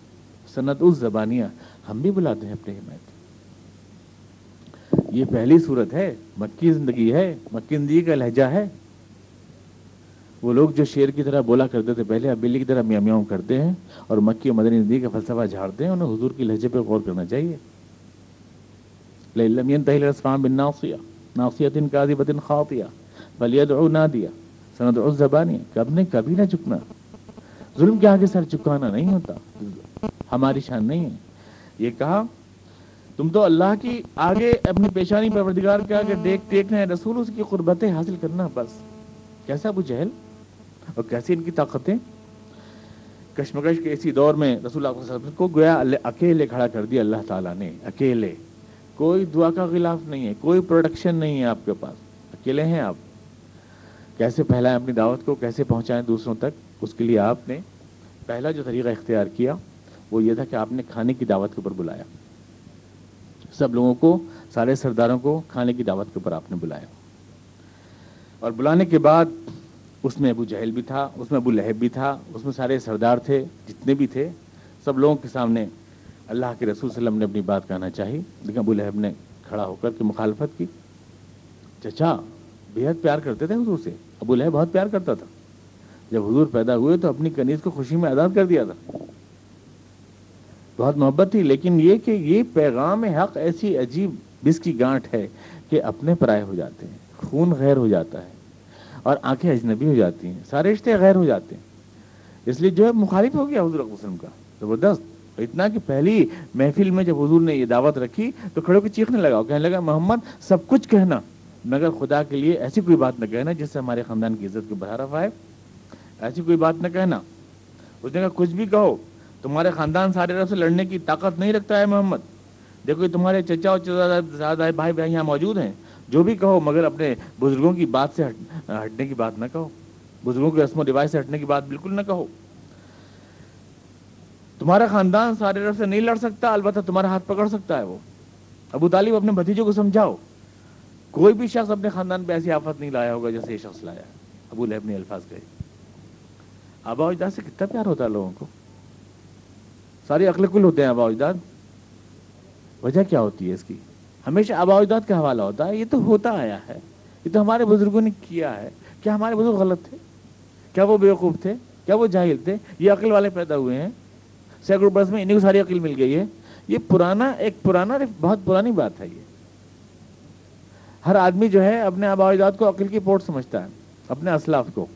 Speaker 1: سنت اس زبانیہ ہم بھی بلاتے ہیں اپنے حمایتی یہ پہلی صورت ہے، مکی زندگی ہے، مکی زندگی کا لہجہ ہے۔ وہ لوگ جو شیر کی طرح بولا کرتے تھے پہلے، اب بلی کی طرح میاں میاں کرتے ہیں اور مکی مدنی زندگی کا فلسفہ جھاڑتے ہیں، انہیں حضور کی لہجے پہ غور کرنا چاہیے۔ بن ناصیہ ناصیت کاذبت خاطیہ، فلیدعو نادیہ۔ سند اس زبانی کب نے کبھی نہ چکنا۔ ظلم کے آگے سر چکانا نہیں ہوتا۔ ہماری شان نہیں ہے۔ یہ کہا، تم تو اللہ کی آگے اپنی پیشانی پروردگار کے آگے دیکھ دیکھنا ہے، رسول اس کی قربتیں حاصل کرنا، بس۔ کیسا ابو جہل؟ اور کیسی ان کی طاقتیں؟ کشمکش کے اسی دور میں رسول اللہ صلی اللہ علیہ وسلم کو گویا اکیلے کھڑا کر دیا اللہ تعالیٰ نے۔ اکیلے۔ کوئی دعا کا غلاف نہیں ہے، کوئی پروڈکشن نہیں ہے آپ کے پاس۔ اکیلے ہیں آپ۔ کیسے پھیلائیں اپنی دعوت کو؟ کیسے پہنچائیں دوسروں تک؟ اس کے لیے آپ نے پہلا جو طریقہ اختیار کیا وہ یہ تھا کہ آپ نے کھانے کی دعوت کے اوپر بلایا۔ سب لوگوں کو، سارے سرداروں کو کھانے کی دعوت کے اوپر آپ نے بلایا۔ اور بلانے کے بعد اس میں ابو جہل بھی تھا، اس میں ابو لہب بھی تھا، اس میں سارے سردار تھے، جتنے بھی تھے، سب لوگوں کے سامنے اللہ کے رسول صلی اللہ علیہ وسلم نے اپنی بات کہنا چاہی۔ لیکن ابو لہب نے کھڑا ہو کر کے مخالفت کی۔ چچا بےحد پیار کرتے تھے حضور سے۔ ابو لہب بہت پیار کرتا تھا۔ جب حضور پیدا ہوئے تو اپنی کنیز کو خوشی میں آزاد کر دیا تھا۔ بہت محبت تھی، لیکن یہ کہ یہ پیغام حق ایسی عجیب بس کی گانٹ ہے کہ اپنے پرائے ہو جاتے ہیں، خون غیر ہو جاتا ہے اور آنکھیں اجنبی ہو جاتی ہیں، سارے رشتے غیر ہو جاتے ہیں۔ اس لیے جو ہے مخالف ہو گیا حضور وسلم کا۔ زبردست۔ اتنا کہ پہلی محفل میں جب حضور نے یہ دعوت رکھی تو کھڑے کے چیخنے لگا کہنے لگا، محمد، سب کچھ کہنا۔ مگر خدا کے لیے ایسی کوئی بات نہ کہنا جس سے ہمارے خاندان کی عزت کو بہارف آئے ایسی کوئی بات نہ کہنا۔ اس نے کہا، کچھ بھی کہو، تمہارے خاندان سارے رب سے لڑنے کی طاقت نہیں رکھتا ہے محمد۔ دیکھو، یہ تمہارے چچا اور زیادہ بھائی بھائی یہاں موجود ہیں۔ جو بھی کہو، مگر اپنے بزرگوں کی بات سے ہٹنے کی بات نہ کہو۔ بزرگوں کے رسم و رواج سے ہٹنے کی بات بالکل نہ کہو۔ تمہارا خاندان سارے رب سے نہیں لڑ سکتا، البتہ تمہارا ہاتھ پکڑ سکتا ہے وہ۔ ابو طالب اپنے بھتیجوں کو سمجھاؤ۔ کوئی بھی شخص اپنے خاندان پہ ایسی آفت نہیں لایا ہوگا جیسے یہ شخص لایا ابو لہب نے الفاظ کہے۔ آبا اجداد سے کتنا پیار ہوتا ہے لوگوں کو؟ ساری عقل کل ہوتے ہیں آبا اجداد وجہ کیا ہوتی ہے اس کی؟ ہمیشہ آبا اجداد کا حوالہ ہوتا ہے، یہ تو ہوتا آیا ہے۔ یہ تو ہمارے بزرگوں نے کیا ہے۔ کیا ہمارے بزرگ غلط تھے؟ کیا وہ بیوقوف تھے؟ کیا وہ جاہل تھے؟ یہ عقل والے پیدا ہوئے ہیں۔ سینکڑوں برس میں انہیں کو ساری عقل مل گئی ہے۔ یہ پرانا، ایک پرانا بہت پرانی بات ہے یہ۔ ہر آدمی جو ہے اپنے آبا اجداد کو عقل کی پورٹ سمجھتا ہے، اپنے اسلاف کو۔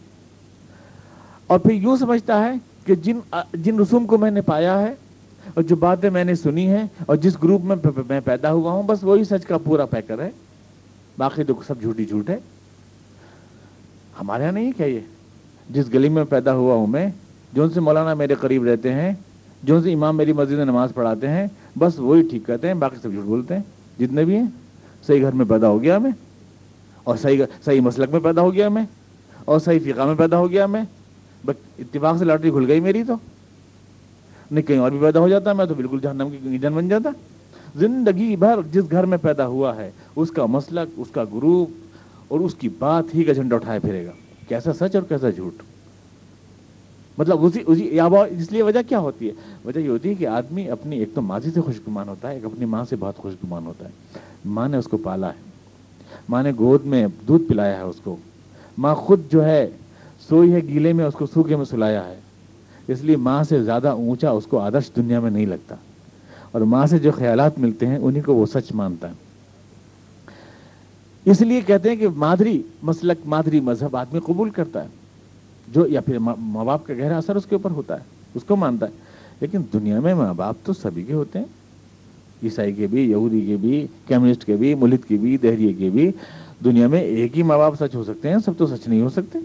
Speaker 1: اور پھر یوں سمجھتا ہے کہ جن جن رسوم کو میں نے پایا ہے اور جو باتیں میں نے سنی ہیں اور جس گروپ میں میں پیدا ہوا ہوں، بس وہی سچ کا پورا پیکر ہے۔ باقی تو سب جھوٹی جھوٹ ہے۔ ہمارے یہاں نہیں کیا یہ؟ جس گلی میں پیدا ہوا ہوں میں، جو ان سے مولانا میرے قریب رہتے ہیں، جو ان سے امام میری مسجد میں نماز پڑھاتے ہیں، بس وہی ٹھیک کہتے ہیں، باقی سب جھوٹ بولتے ہیں۔ جتنے بھی ہیں، صحیح گھر میں پیدا ہو گیا میں، اور صحیح صحیح مسلک میں پیدا ہو گیا میں، اور صحیح فقہ میں پیدا ہو گیا میں بس اتفاق سے لاٹری کھل گئی میری تو۔ نہیں، کہیں اور بھی پیدا ہو جاتا، میں تو بالکل جہنم کی ایندھن بن جاتا۔ زندگی بھر جس گھر میں پیدا ہوا ہے، اس کا مسلک، اس کا گروپ اور اس کی بات ہی کا جھنڈا اٹھائے پھرے گا۔ کیسا سچ اور کیسا جھوٹ۔ مطلب اسی اسی اس لیے وجہ کیا ہوتی ہے؟ وجہ یہ ہوتی ہے کہ آدمی اپنی، ایک تو ماضی سے خوش گمان ہوتا ہے، ایک اپنی ماں سے بہت خوش گمان ہوتا ہے۔ ماں نے اس کو پالا ہے۔ ماں نے گود میں دودھ پلایا ہے اس کو۔ ماں خود جو ہے سوئی ہے، گیلے میں اس کو سوکھے میں سلایا ہے۔ اس لیے ماں سے زیادہ اونچا اس کو آدرش دنیا میں نہیں لگتا۔ اور ماں سے جو خیالات ملتے ہیں انہیں کو وہ سچ مانتا ہے۔ اس لیے کہتے ہیں کہ مادری مسلک، مادری مذہب آدمی قبول کرتا ہے۔ جو، یا پھر ماں باپ کا گہرا اثر اس کے اوپر ہوتا ہے، اس کو مانتا ہے۔ لیکن دنیا میں ماں باپ تو سبھی کے ہوتے ہیں۔ عیسائی کے بھی، یہودی کے بھی، کمیونسٹ کے بھی ملت کے بھی دہریے کے بھی۔ دنیا میں ایک ہی ماں باپ سچ ہو سکتے ہیں، سب تو سچ نہیں ہو سکتے۔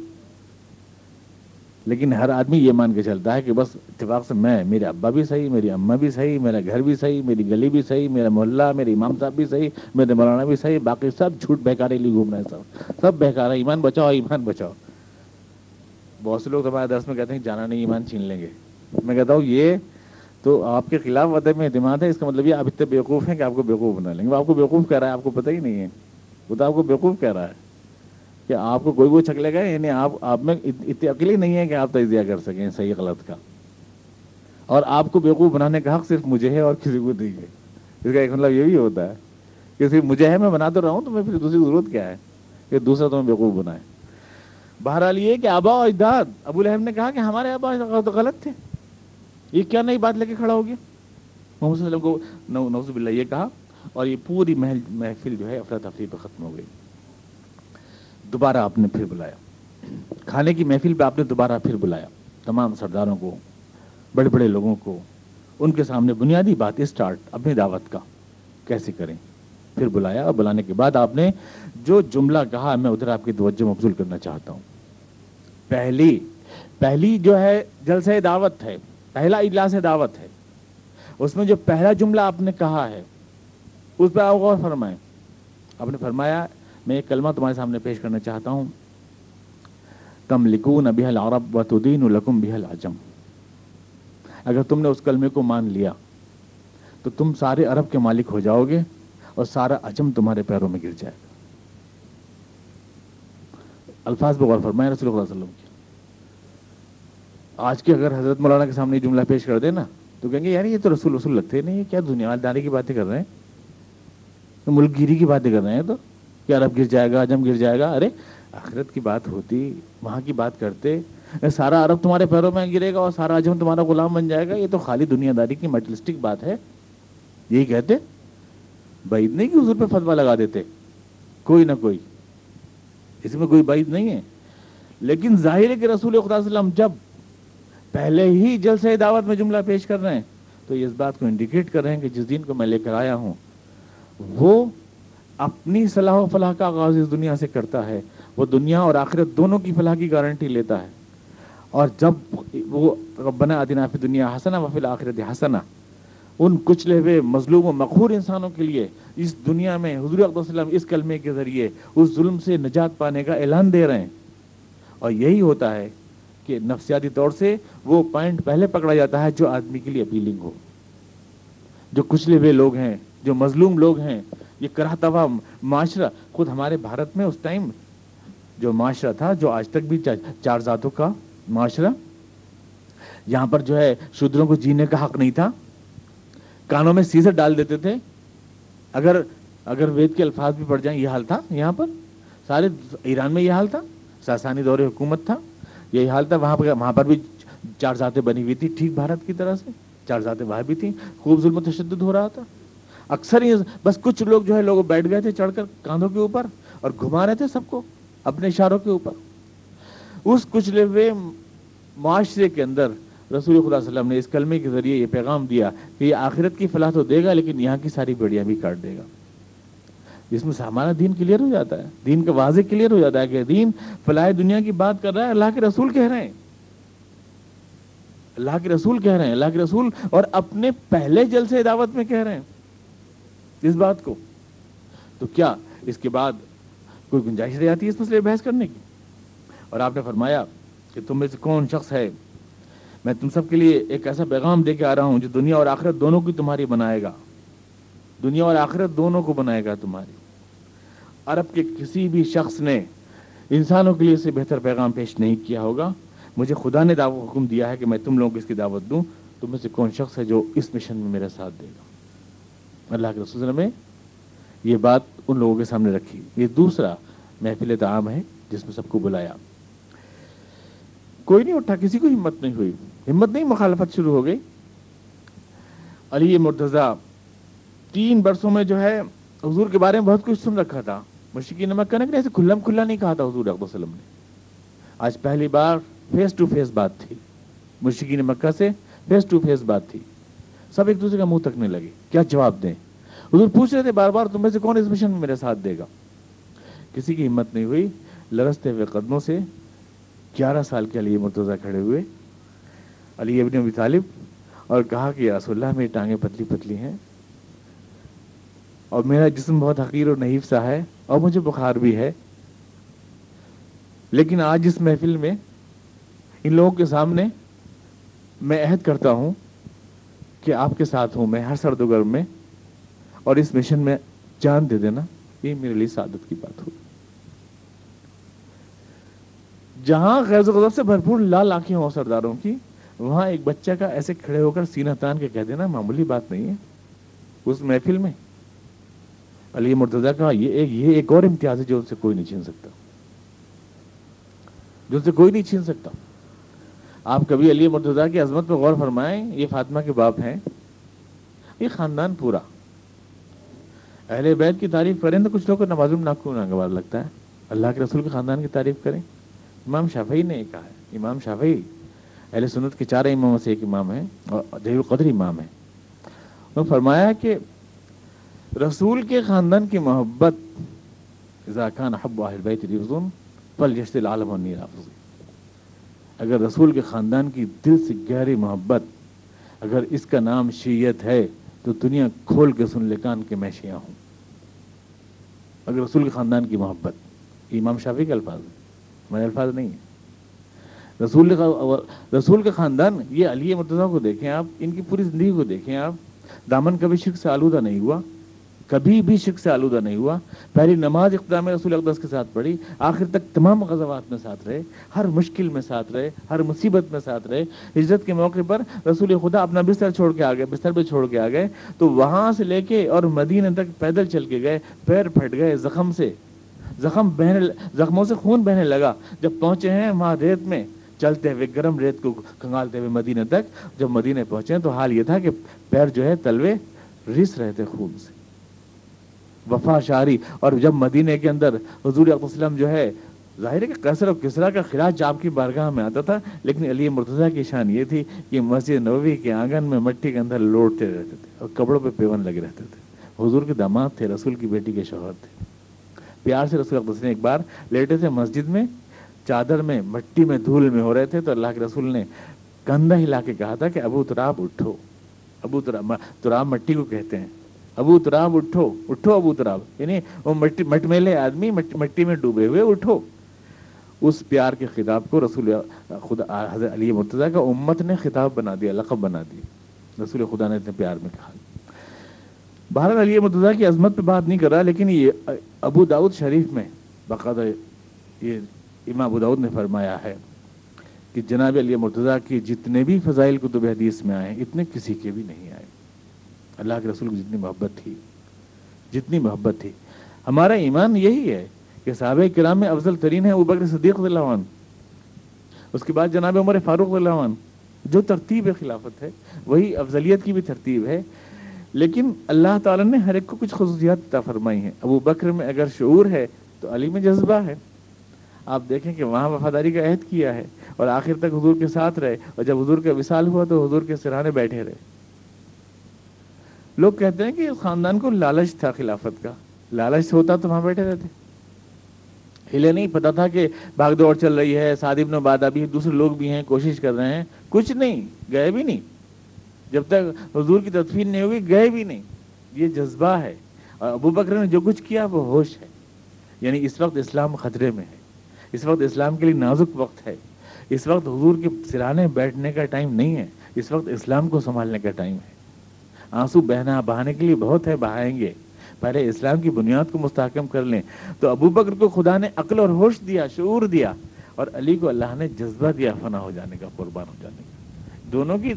Speaker 1: لیکن ہر آدمی یہ مان کے چلتا ہے کہ بس اتفاق سے میں، میرے ابا بھی صحیح، میری اماں بھی صحیح، میرا گھر بھی صحیح، میری گلی بھی صحیح، میرا محلہ، میرے امام صاحب بھی صحیح، میرے مولانا بھی صحیح، باقی سب جھوٹ بہکارے لیے گھوم رہے ہیں سب۔ سب بہکارا، ایمان بچاؤ ایمان بچاؤ۔ بہت سے لوگ ہمارے درس میں کہتے ہیں، جانا نہیں، ایمان چھین لیں گے۔ میں کہتا ہوں، یہ تو آپ کے خلاف وطن میں اعتماد ہے، اس کا مطلب یہ آپ اتنے بیوقوف ہیں کہ آپ کو بیوقوف بنا لیں گے۔ وہ آپ کو بیوقوف کہہ رہا ہے، آپ کو پتہ ہی نہیں ہے۔ وہ تو آپ کو بیوقوف کہہ رہا ہے۔ کہ آپ کو کوئی وہ چھکلے گا یعنی آپ آپ میں اتنی عقلی نہیں ہے کہ آپ تجزیہ کر سکیں صحیح غلط کا۔ اور آپ کو بیوقوف بنانے کا حق صرف مجھے ہے اور کسی کو نہیں ہے۔ اس کا ایک مطلب یہ بھی ہوتا ہے کہ صرف مجھے ہے، میں بنا تو رہا ہوں، تو میں پھر دوسری ضرورت کیا ہے؟ کہ دوسرا تمہیں بیوقوف بنائے۔ بہرحال یہ کہ آبا و اجداد، ابو الحم نے کہا کہ ہمارے آبا غلط تھے۔ یہ کیا نئی بات لے کے کھڑا ہو گیا؟ محمد صلی اللہ علیہ وسلم کو نوزب اللہ یہ کہا اور یہ پوری محل محفل جو ہے افراتفری پہ ختم ہو گئی۔ دوبارہ آپ نے پھر بلایا۔ کھانے کی محفل پہ آپ نے دوبارہ پھر بلایا۔ تمام سرداروں کو، بڑے بڑے لوگوں کو، ان کے سامنے بنیادی بات اسٹارٹ اپنی دعوت کا۔ کیسے کریں؟ پھر بلایا۔ اور بلانے کے بعد آپ نے جو جملہ کہا، میں ادھر آپ کی توجہ مبزول کرنا چاہتا ہوں۔ پہلی پہلی جو ہے، جلسہ دعوت ہے۔ پہلا اجلاس دعوت ہے۔ اس میں جو پہلا جملہ آپ نے کہا ہے، اس پہ آپ غور فرمائیں۔ آپ نے فرمایا میں ایک کلمہ تمہارے سامنے پیش کرنا چاہتا ہوں۔ تم لکون بحل عرب و تدین الکم بحل عجم اگر تم نے اس کلمے کو مان لیا، تو تم سارے عرب کے مالک ہو جاؤ گے اور سارا عجم تمہارے پیروں میں گر جائے گا۔ الفاظ پہ غور فرمائے رسول اللہ علیہ وسلم کی۔ آج کے اگر حضرت مولانا کے سامنے جملہ پیش کر دے نا، تو کہیں گے یار یہ تو رسول رسول لگتے نہیں کیا دنیا داری کی باتیں کر رہے ہیں؟ ملک گیری کی باتیں کر رہے ہیں تو؟ کہ عرب گر جائے گا، عجم گر جائے گا۔ ارے، آخرت کی بات ہوتی، وہاں کی بات کرتے، سارا عرب تمہارے پیروں میں گرے گا اور سارا عجم تمہارا غلام بن جائے گا۔ یہ تو خالی دنیا داری کی میٹلسٹک بات ہے۔ یہی کہتے، بعید نہیں کہ حضور پہ فتوا لگا دیتے۔ کوئی نہ کوئی۔ اس میں کوئی بعید نہیں ہے۔ لیکن ظاہر ہے کہ رسول خدا صلی اللہ علیہ وسلم جب پہلے ہی جلسہ دعوت میں جملہ پیش کر رہے ہیں، تو یہ اس بات کو انڈیکیٹ کر رہے ہیں کہ جس دین کو میں لے کر آیا ہوں، وہ اپنی صلاح و فلاح کا آغاز اس دنیا سے کرتا ہے۔ وہ دنیا اور آخرت دونوں کی فلاح کی گارنٹی لیتا ہے۔ اور جب وہ بنا ادنا فی دنیا حسنا وفیل آخرت حسنا ان کچلے ہوئے مظلوم و مقہور انسانوں کے لیے اس دنیا میں حضور وسلم اس کلمے کے ذریعے اس ظلم سے نجات پانے کا اعلان دے رہے ہیں۔ اور یہی ہوتا ہے کہ نفسیاتی طور سے وہ پوائنٹ پہلے پکڑا جاتا ہے جو آدمی کے لیے اپیلنگ ہو۔ جو کچلے ہوئے لوگ ہیں، جو مظلوم لوگ ہیں یہ کراہتا ہوا معاشرہ۔ خود ہمارے بھارت میں اس ٹائم جو معاشرہ تھا، جو آج تک بھی چار ذاتوں کا معاشرہ، یہاں پر جو ہے شودروں کو جینے کا حق نہیں تھا۔ کانوں میں سیزر ڈال دیتے تھے۔ اگر اگر وید کے الفاظ بھی پڑ جائیں، یہ حال تھا یہاں پر۔ سارے ایران میں یہ حال تھا۔ ساسانی دور حکومت تھا۔ یہی حال تھا۔ وہاں پر وہاں پر بھی چار ذاتیں بنی ہوئی تھی ٹھیک بھارت کی طرح سے۔ چار ذاتیں وہاں بھی تھیں۔ خوب ظلم و تشدد ہو رہا تھا۔ اکثر ہی بس کچھ لوگ جو ہے لوگ بیٹھ گئے تھے چڑھ کر کاندھوں کے اوپر اور گھما رہے تھے سب کو اپنے اشاروں کے اوپر۔ اس کچلے ہوئے معاشرے کے اندر رسول خدا وسلم نے اس کلمے کے ذریعے یہ پیغام دیا کہ یہ آخرت کی فلاح تو دے گا، لیکن یہاں کی ساری بیڑیاں بھی کاٹ دے گا۔ جس میں سے ہمارا دین کلیئر ہو جاتا ہے، دین کا واضح کلیئر ہو جاتا ہے کہ دین فلاح دنیا کی بات کر رہا ہے، اللہ کے رسول کہہ رہے ہیں۔ اللہ کے رسول کہہ رہے ہیں، اللہ کے رسول اور اپنے پہلے جل سے دعوت میں کہہ رہے ہیں۔ اس بات کو۔ تو کیا اس کے بعد کوئی گنجائش رہ جاتی ہے اس مسئلے بحث کرنے کی؟ اور آپ نے فرمایا کہ تم میں سے کون شخص ہے؟ میں تم سب کے لیے ایک ایسا پیغام دے کے آ رہا ہوں جو دنیا اور آخرت دونوں کی تمہاری بنائے گا۔ دنیا اور آخرت دونوں کو بنائے گا تمہاری۔ عرب کے کسی بھی شخص نے انسانوں کے لیے اسے بہتر پیغام پیش نہیں کیا ہوگا۔ مجھے خدا نے دعوت حکم دیا ہے کہ میں تم لوگوں کو اس کی دعوت دوں۔ تم میں سے کون شخص ہے جو اس مشن میں میرا ساتھ دے گا؟ اللہ کے رسول میں یہ بات ان لوگوں کے سامنے رکھی۔ یہ دوسرا محفل تعام ہے جس میں سب کو بلایا۔ کوئی نہیں اٹھا، کسی کو ہمت نہیں ہوئی۔ ہمت نہیں، مخالفت شروع ہو گئی۔ علی مرتضی تین برسوں میں جو ہے حضور کے بارے میں بہت کچھ سن رکھا تھا۔ مشکی نمک کرنے کے ایسے کھلم کھلا نہیں کہا تھا حضور وسلم نے۔ آج پہلی بار فیس ٹو فیس بات تھی۔ مشکین مکہ سے فیس ٹو فیس بات تھی۔ سب ایک دوسرے کا منہ تکنے لگے۔ کیا جواب دیں؟ حضور پوچھ رہے تھے بار بار، تم میں سے کون اس مشن میں میرے ساتھ دے گا؟ کسی کی ہمت نہیں ہوئی لرستے ہوئے قدموں سے گیارہ سال کے علی مرتضیٰ کھڑے ہوئے۔ علی ابن ابی طالب اور کہا کہ رسول اللہ، میری ٹانگیں پتلی پتلی ہیں اور میرا جسم بہت حقیر اور نحیف سا ہے اور مجھے بخار بھی ہے۔ لیکن آج اس محفل میں ان لوگوں کے سامنے میں عہد کرتا ہوں کہ آپ کے ساتھ ہوں میں ہر سرد و گرم میں اور اس مشن میں جان دے دینا، یہ میرے لیے سعادت کی بات ہوگی۔ جہاں غیر و غضب سے بھرپور لال آنکھیں ہوں سرداروں کی، وہاں ایک بچہ کا ایسے کھڑے ہو کر سینہ تان کے کہہ دینا معمولی بات نہیں ہے۔ اس محفل میں۔ علی مرتضی کا یہ ایک یہ ایک اور امتیاز ہے جو ان سے کوئی نہیں چھین سکتا۔ جو ان سے کوئی نہیں چھین سکتا۔ آپ کبھی علی مرتضی کی عظمت پہ غور فرمائیں، یہ فاطمہ کے باپ ہیں۔ یہ خاندان پورا۔ اہل بیت کی تعریف کریں تو کچھ لوگ کو نوازم ناخون ناگوار لگتا ہے۔ اللہ کے رسول کے خاندان کی تعریف کریں۔ امام شافعی نے یہ کہا ہے۔ امام شافعی، اہل سنت کے چار اماموں سے ایک امام ہے اور جہی القدر امام ہے انہوں نے فرمایا کہ رسول کے خاندان کی محبت خان حب اہل بیت رفضن پل یشت العالم النیر اگر رسول کے خاندان کی دل سے گہری محبت اگر اس کا نام شیعت ہے، تو دنیا کھول کے سن لے کان کے میں شیعہ ہوں۔ اگر رسول کے خاندان کی محبت امام شافی کے الفاظ میں الفاظ نہیں ہے رسول رسول کا خاندان، یہ علی مرتضیٰ کو دیکھیں آپ، ان کی پوری زندگی کو دیکھیں آپ، دامن کبھی شک سے آلودہ نہیں ہوا۔ کبھی بھی شک سے آلودہ نہیں ہوا۔ پہلی نماز اقدام رسول اقدس کے ساتھ پڑھی، آخر تک تمام غزوات میں ساتھ رہے، ہر مشکل میں ساتھ رہے، ہر مصیبت میں ساتھ رہے۔ ہجرت کے موقع پر رسول خدا اپنا بستر چھوڑ کے آ گئے بستر پہ چھوڑ کے آ گئے تو وہاں سے لے کے اور مدینہ تک پیدل چل کے گئے، پیر پھٹ گئے زخم سے۔ زخم بہنے زخموں سے خون بہنے لگا۔ جب پہنچے ہیں وہاں ریت میں، چلتے ہوئے گرم ریت کو کنگالتے ہوئے مدینہ تک۔ جب مدینہ پہنچے تو حال یہ تھا کہ پیر جو ہے تلوے رس رہے تھے خون سے۔ وفا شاری۔ اور جب مدینہ کے اندر حضور وسلم جو ہے، ظاہر ہے کہ قصر و کسرا کا خراج آپ کی بارگاہ میں آتا تھا، لیکن علی مرتضیٰ کی شان یہ تھی کہ مسجد نبوی کے آنگن میں مٹی کے اندر لوٹتے رہتے تھے اور کپڑوں پہ پیون لگے رہتے تھے۔ حضور کے داماد تھے، رسول کی بیٹی کے شوہر تھے۔ پیار سے رسول اقدس نے ایک بار لیٹے تھے مسجد میں، چادر میں مٹی میں دھول میں ہو رہے تھے، تو اللہ کے رسول نے کندھا ہلا کے کہا تھا کہ ابو تراب اٹھو۔ ابو تراب تراب مٹی کو کہتے ہیں۔ ابو تراب اٹھو اٹھو ابو تراب یعنی وہ مٹی مٹ میلے آدمی مٹی میں ڈوبے ہوئے اٹھو اس پیار کے خطاب کو رسول خدا حضرت علی مرتضیٰ کا امت نے خطاب بنا دیا لقب بنا دیا رسول خدا نے اتنے پیار میں کہا بہرحال علی مرتضیٰ کی عظمت پہ بات نہیں کر رہا لیکن یہ ابو داود شریف میں باقاعدہ یہ امام ابو داود نے فرمایا ہے کہ جناب علی مرتضیٰ کی جتنے بھی فضائل کتب حدیث میں آئے اتنے کسی کے بھی نہیں آئے اللہ کے رسول کی جتنی محبت تھی، جتنی محبت تھی۔ ہمارا ایمان یہی ہے کہ صحابہ کرام میں افضل ترین ہے بکر صدیق اللہ عنہ۔ اس کے بعد جناب عمر فاروق اللہ عنہ۔ جو ترتیب خلافت ہے، وہی افضلیت کی بھی ترتیب ہے۔ لیکن اللہ تعالیٰ نے ہر ایک کو کچھ خصوصیات عطا فرمائی ہیں۔ ابو بکر میں اگر شعور ہے تو علی میں جذبہ ہے۔ آپ دیکھیں کہ وہاں وفاداری کا عہد کیا ہے اور آخر تک حضور کے ساتھ رہے اور جب حضور کا وصال ہوا تو حضور کے سرانے بیٹھے رہے۔ لوگ کہتے ہیں کہ خاندان کو لالچ تھا خلافت کا۔ لالچ ہوتا تو وہاں بیٹھے رہتے۔ ہلے نہیں، پتا تھا کہ بھاگ دوڑ چل رہی ہے سادب نباد بھی دوسرے لوگ بھی ہیں، کوشش کر رہے ہیں۔ کچھ نہیں، گئے بھی نہیں۔ جب تک حضور کی تدفین نہیں ہوگی، گئے بھی نہیں۔ یہ جذبہ ہے۔ اور ابو بکر نے جو کچھ کیا، وہ ہوش ہے۔ یعنی اس وقت اسلام خطرے میں ہے۔ اس وقت اسلام کے لیے نازک وقت ہے۔ اس وقت حضور کے سرانے بیٹھنے کا ٹائم نہیں ہے۔ اس وقت اسلام کو سنبھالنے کا ٹائم ہے۔ آنسو بہنا بہانے کے لیے بہت ہے، بہائیں گے۔ پہلے اسلام کی بنیاد کو مستحکم کر لیں۔ تو ابو بکر کو خدا نے عقل اور ہوش دیا، شعور دیا اور علی کو اللہ نے جذبہ دیا فنا ہو جانے کا، قربان ہو جانے کا۔ دونوں کی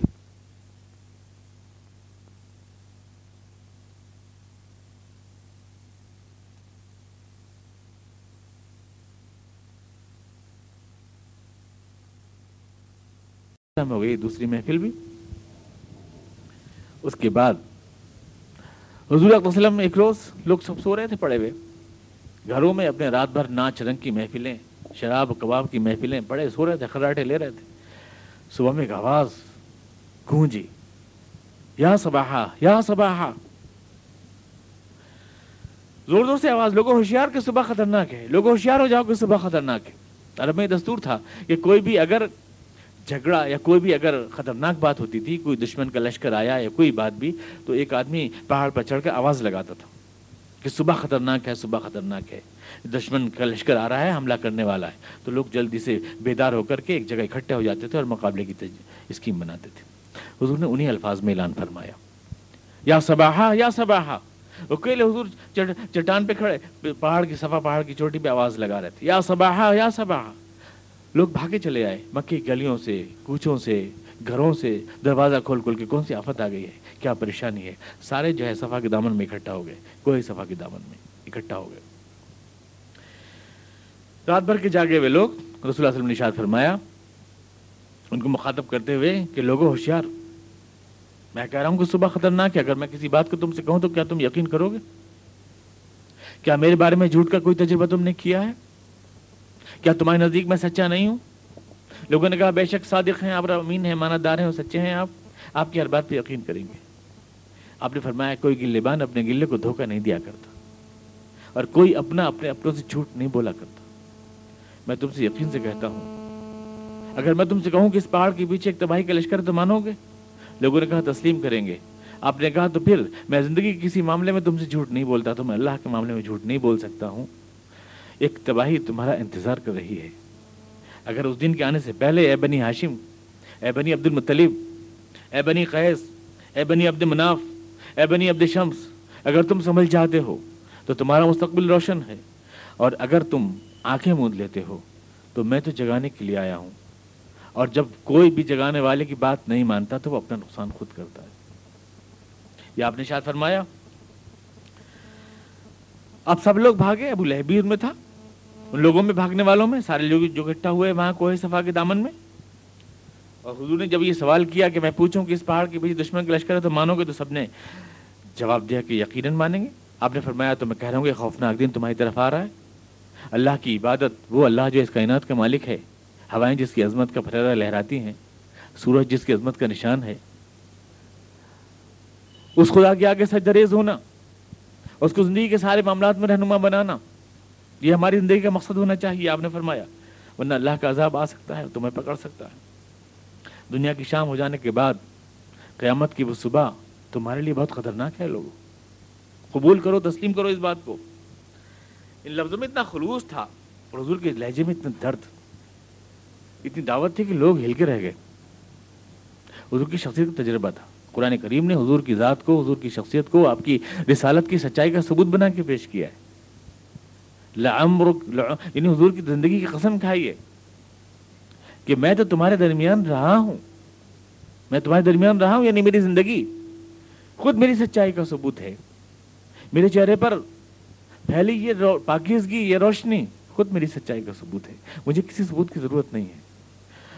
Speaker 1: ہو گئی۔ دوسری محفل بھی۔ اس کے بعد حضور وسلم ایک روز لوگ سب سو رہے تھے پڑے ہوئے۔ گھروں میں اپنے رات بھر ناچ رنگ کی محفلیں، شراب کباب کی محفلیں بڑے سو رہے تھے، خراٹے لے رہے تھے۔ صبح میں ایک آواز گونجی، یا سباہا یا سباہا زور زور سے آواز، لوگوں ہوشیار کے صبح خطرناک ہے، لوگوں ہوشیار ہو جاؤ کہ صبح خطرناک ہے۔ عرب میں دستور تھا کہ کوئی بھی اگر جھگڑا یا کوئی بھی اگر خطرناک بات ہوتی تھی، کوئی دشمن کا لشکر آیا یا کوئی بات بھی، تو ایک آدمی پہاڑ پر چڑھ کے آواز لگاتا تھا کہ صبح خطرناک ہے، صبح خطرناک ہے، دشمن کا لشکر آ رہا ہے، حملہ کرنے والا ہے۔ تو لوگ جلدی سے بیدار ہو کر کے ایک جگہ اکٹھے ہو جاتے تھے اور مقابلے کی اسکیم بناتے تھے۔ حضور نے انہیں الفاظ میں اعلان فرمایا۔ یا سباہا یا سباہا اکیلے حضور چٹان پہ کھڑے، پہاڑ کی صفا پہاڑ کی چوٹی پہ آواز لگا رہے تھے۔ یا سباہا یا سباہا لوگ بھاگے چلے آئے۔ مکی گلیوں سے، کوچوں سے، گھروں سے۔ دروازہ کھول کھول کے کون سی آفت آ گئی ہے؟ کیا پریشانی ہے؟ سارے جو ہے صفا کے دامن میں اکٹھا ہو گئے۔ کوئی صفا کے دامن میں اکٹھا ہو گئے۔ رات بھر کے جاگے ہوئے لوگ، رسول اللہ علیہ وسلم نے شاد فرمایا، ان کو مخاطب کرتے ہوئے کہ لوگوں ہوشیار، میں کہہ رہا ہوں کہ صبح خطرناک ہے۔ اگر میں کسی بات کو تم سے کہوں تو کیا تم یقین کرو گے؟ کیا میرے بارے میں جھوٹ کا کوئی تجربہ تم نے کیا ہے؟ کیا تمہارے نزدیک میں سچا نہیں ہوں؟ لوگوں نے کہا، بے شک صادق ہیں آپ امین ہیں مانا دار ہیں اور سچے ہیں آپ۔ آپ کی ہر بات پہ یقین کریں گے۔ آپ نے فرمایا، کوئی گلے بان اپنے گلے کو دھوکہ نہیں دیا کرتا۔ اور کوئی اپنا اپنے اپنوں سے جھوٹ نہیں بولا کرتا۔ میں تم سے یقین سے کہتا ہوں، اگر میں تم سے کہوں کہ اس پہاڑ کے پیچھے ایک تباہی کا لشکر تو مانو گے؟ لوگوں نے کہا، تسلیم کریں گے۔ آپ نے کہا، تو پھر میں زندگی کے کسی معاملے میں تم سے جھوٹ نہیں بولتا، تو میں اللہ کے معاملے میں جھوٹ نہیں بول سکتا ہوں۔ ایک تباہی تمہارا انتظار کر رہی ہے۔ اگر اس دن کے آنے سے پہلے اے بنی ہاشم، اے بنی عبد المطلب، اے بنی قیس، اے بنی عبد مناف، اے بنی عبد شمس، اگر تم سنبھل جاتے ہو تو تمہارا مستقبل روشن ہے۔ اور اگر تم آنکھیں موند لیتے ہو تو میں تو جگانے کے لیے آیا ہوں۔ اور جب کوئی بھی جگانے والے کی بات نہیں مانتا تو وہ اپنا نقصان خود کرتا ہے۔ یہ آپ نے شاید فرمایا اب سب لوگ بھاگے، ابو لہبیر میں تھا۔ ان لوگوں میں بھاگنے والوں میں سارے لوگ جو اکٹھا ہوئے وہاں کوہ صفا کے دامن میں۔ اور حضور نے جب یہ سوال کیا کہ میں پوچھوں کہ اس پہاڑ کے پیچھے دشمن کا لشکر ہے تو مانو گے تو سب نے جواب دیا کہ یقیناً مانیں گے۔ آپ نے فرمایا تو میں کہہ رہا ہوں کہ خوفناک دن تمہاری طرف آ رہا ہے۔ اللہ کی عبادت، وہ اللہ جو اس کائنات کا مالک ہے، ہوائیں جس کی عظمت کا پھریرا لہراتی ہیں، سورج جس کی عظمت کا نشان ہے۔ اس خدا کے آگے سجدریز ہونا۔ اس کو زندگی کے سارے معاملات میں رہنما بنانا، یہ ہماری زندگی کا مقصد ہونا چاہیے، آپ نے فرمایا۔ ورنہ اللہ کا عذاب آ سکتا ہے، تمہیں پکڑ سکتا ہے۔ دنیا کی شام ہو جانے کے بعد، قیامت کی وہ صبح تمہارے لیے بہت خطرناک ہے لوگوں۔ قبول کرو، تسلیم کرو اس بات کو۔ ان لفظوں میں اتنا خلوص تھا، اور حضور کے لہجے میں اتنا درد۔ اتنی دعوت تھی کہ لوگ ہل کے رہ گئے۔ حضور کی شخصیت کا تجربہ تھا۔ قرآن کریم نے حضور کی ذات کو، حضور کی شخصیت کو، آپ کی رسالت کی سچائی کا ثبوت بنا کے پیش کیا ہے۔ یعنی حضور کی زندگی کی قسم کھائی ہے کہ میں تو تمہارے درمیان رہا ہوں۔ میں تمہارے درمیان رہا ہوں یعنی میری زندگی خود میری سچائی کا ثبوت ہے۔ میرے چہرے پر پھیلی یہ پاکیزگی، یہ روشنی خود میری سچائی کا ثبوت ہے۔ مجھے کسی ثبوت کی ضرورت نہیں ہے۔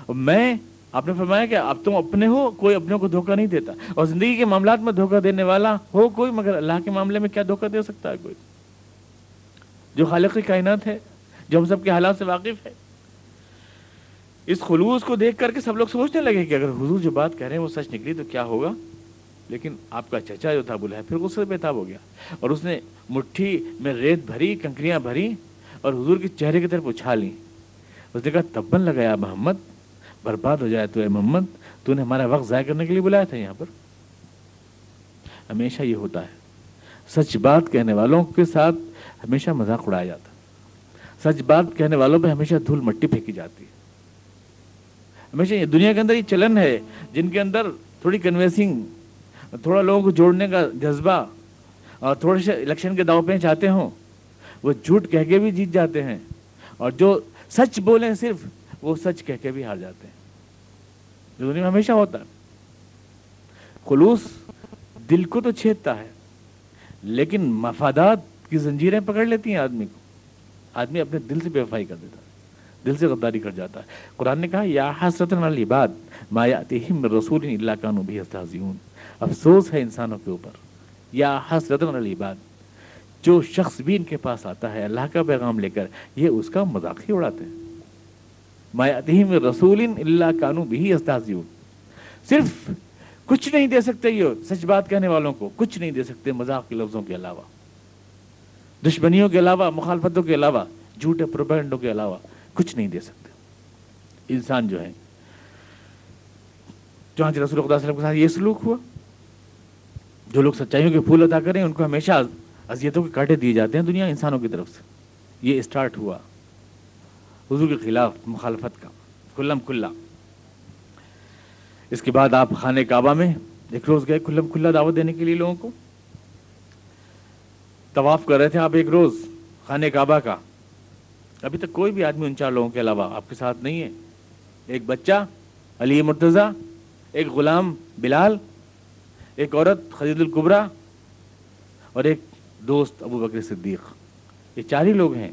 Speaker 1: اور میں آپ نے فرمایا کہ اب تم اپنے ہو، کوئی اپنے کو دھوکہ نہیں دیتا۔ اور زندگی کے معاملات میں دھوکہ دینے والا ہو کوئی، مگر اللہ کے معاملے میں کیا دھوکہ دے سکتا ہے کوئی؟ جو خالق کائنات ہے، جو ہم سب کے حالات سے واقف ہے۔ اس خلوص کو دیکھ کر کے سب لوگ سوچنے لگے کہ اگر حضور جو بات کہہ رہے ہیں وہ سچ نکلی تو کیا ہوگا؟ لیکن آپ کا چچا جو تھا بولا ہے پھر غصے بےتاب ہو گیا۔ اور اس نے مٹھی میں ریت بھری، کنکریاں بھری اور حضور کے چہرے کی طرف اچھا لی۔ اس نے کہا تبن لگایا محمد برباد ہو جائے تو اے محمد، تو نے ہمارا وقت ضائع کرنے کے لیے بلایا تھا یہاں پر۔ ہمیشہ یہ ہوتا ہے، سچ بات کہنے والوں کے ساتھ ہمیشہ مذاق اڑایا جاتا سچ بات کہنے والوں پہ ہمیشہ دھول مٹی پھینکی جاتی ہے۔ ہمیشہ یہ دنیا کے اندر یہ چلن ہے، جن کے اندر تھوڑی کنوینسنگ تھوڑا لوگوں کو جوڑنے کا جذبہ اور تھوڑے سے الیکشن کے داؤ پہ چاہتے ہوں، وہ جھوٹ کہہ کے بھی جیت جاتے ہیں۔ اور جو سچ بولیں صرف وہ سچ کہہ کے بھی ہار جاتے ہیں۔ جو دنیا میں ہمیشہ ہوتا ہے۔ خلوص دل کو تو چھیدتا ہے، لیکن مفادات کی زنجیریں پکڑ لیتی ہیں آدمی کو۔ آدمی اپنے دل سے بے وفائی کر دیتا ہے، دل سے غداری کر جاتا ہے۔ قرآن نے کہا، یا حسرت العباد ما یاتہم رسول اللہ کانو بھی استہزئون افسوس ہے انسانوں کے اوپر۔ یا حسرت العباد، جو شخص بھی ان کے پاس آتا ہے، اللہ کا پیغام لے کر، یہ اس کا مذاق ہی اڑاتے ہیں۔ ما یاتہم رسول اللہ کانو بھی استہزئون صرف کچھ نہیں دے سکتے یہ سچ بات کہنے والوں کو، کچھ نہیں دے سکتے مذاق کے لفظوں کے علاوہ۔ دشمنیوں کے علاوہ، مخالفتوں کے علاوہ، جھوٹے پروپینڈوں کے علاوہ کچھ نہیں دے سکتے۔ انسان جو ہے جو رسول اللہ علیہ وسلم کے ساتھ یہ سلوک ہوا۔ جو لوگ سچائیوں کے پھول ادا کریں، ان کو ہمیشہ اذیتوں کے کاٹے دیے جاتے ہیں دنیا انسانوں کی طرف سے۔ یہ اسٹارٹ ہوا۔ حضور کے خلاف مخالفت کا کلم کھلا۔ اس کے بعد آپ خانہ کعبہ میں ایک روز گئے کھلم کھلا دعوت دینے کے لیے لوگوں کو۔ طواف کر رہے تھے آپ ایک روز خانہ کعبہ کا۔ ابھی تک کوئی بھی آدمی ان چار لوگوں کے علاوہ آپ کے ساتھ نہیں ہے۔ ایک بچہ، علی مرتضی، ایک غلام بلال، ایک عورت خدید القبرا اور ایک دوست ابو بکر صدیق۔ یہ چار ہی لوگ ہیں۔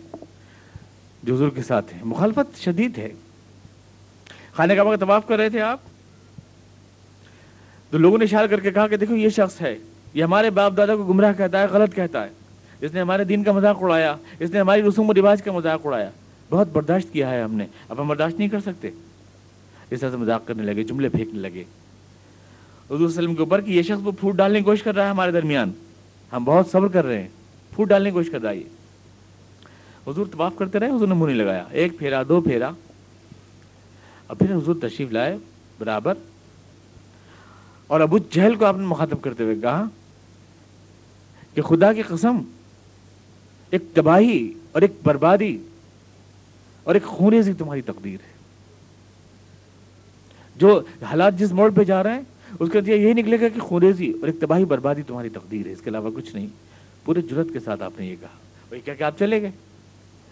Speaker 1: جو حضور کے ساتھ ہیں۔ مخالفت شدید ہے۔ خانہ کعبہ کا طواف کر رہے تھے آپ؟ تو لوگوں نے اشارہ کر کے کہا کہ دیکھو، یہ شخص ہے۔ یہ ہمارے باپ دادا کو گمراہ کہتا ہے، غلط کہتا ہے۔ اس نے ہمارے دین کا مذاق اڑایا۔ اس نے ہماری رسوم و رواج کا مذاق اڑایا۔ بہت برداشت کیا ہے ہم نے۔ اب ہم برداشت نہیں کر سکتے۔ اس طرح سے مذاق کرنے لگے، جملے پھینکنے لگے۔ حضور وسلم کے اوپر کہ یہ شخص وہ پھوٹ ڈالنے کی کوشش کر رہا ہے ہمارے درمیان۔ ہم بہت صبر کر رہے ہیں۔ پھوٹ ڈالنے کی کوشش کر رہا ہے حضور طواف کرتے رہے، حضور نے منہ نہیں لگایا۔ ایک پھیرا، دو پھیرا۔ اور پھر حضور تشریف لائے، برابر۔ اور ابو جہل کو آپ نے مخاطب کرتے ہوئے کہا کہ خدا کی قسم، ایک تباہی اور ایک بربادی اور ایک خونے تمہاری تقدیر ہے۔ جو حالات جس موڑ پہ جا رہے ہیں، اس کا یہی نکلے گا کہ خوریزی اور ایک تباہی بربادی تمہاری تقدیر ہے۔ اس کے علاوہ کچھ نہیں۔ پورے جرت کے ساتھ آپ نے یہ کہا۔ بھائی، کیا کہ آپ چلے گئے؟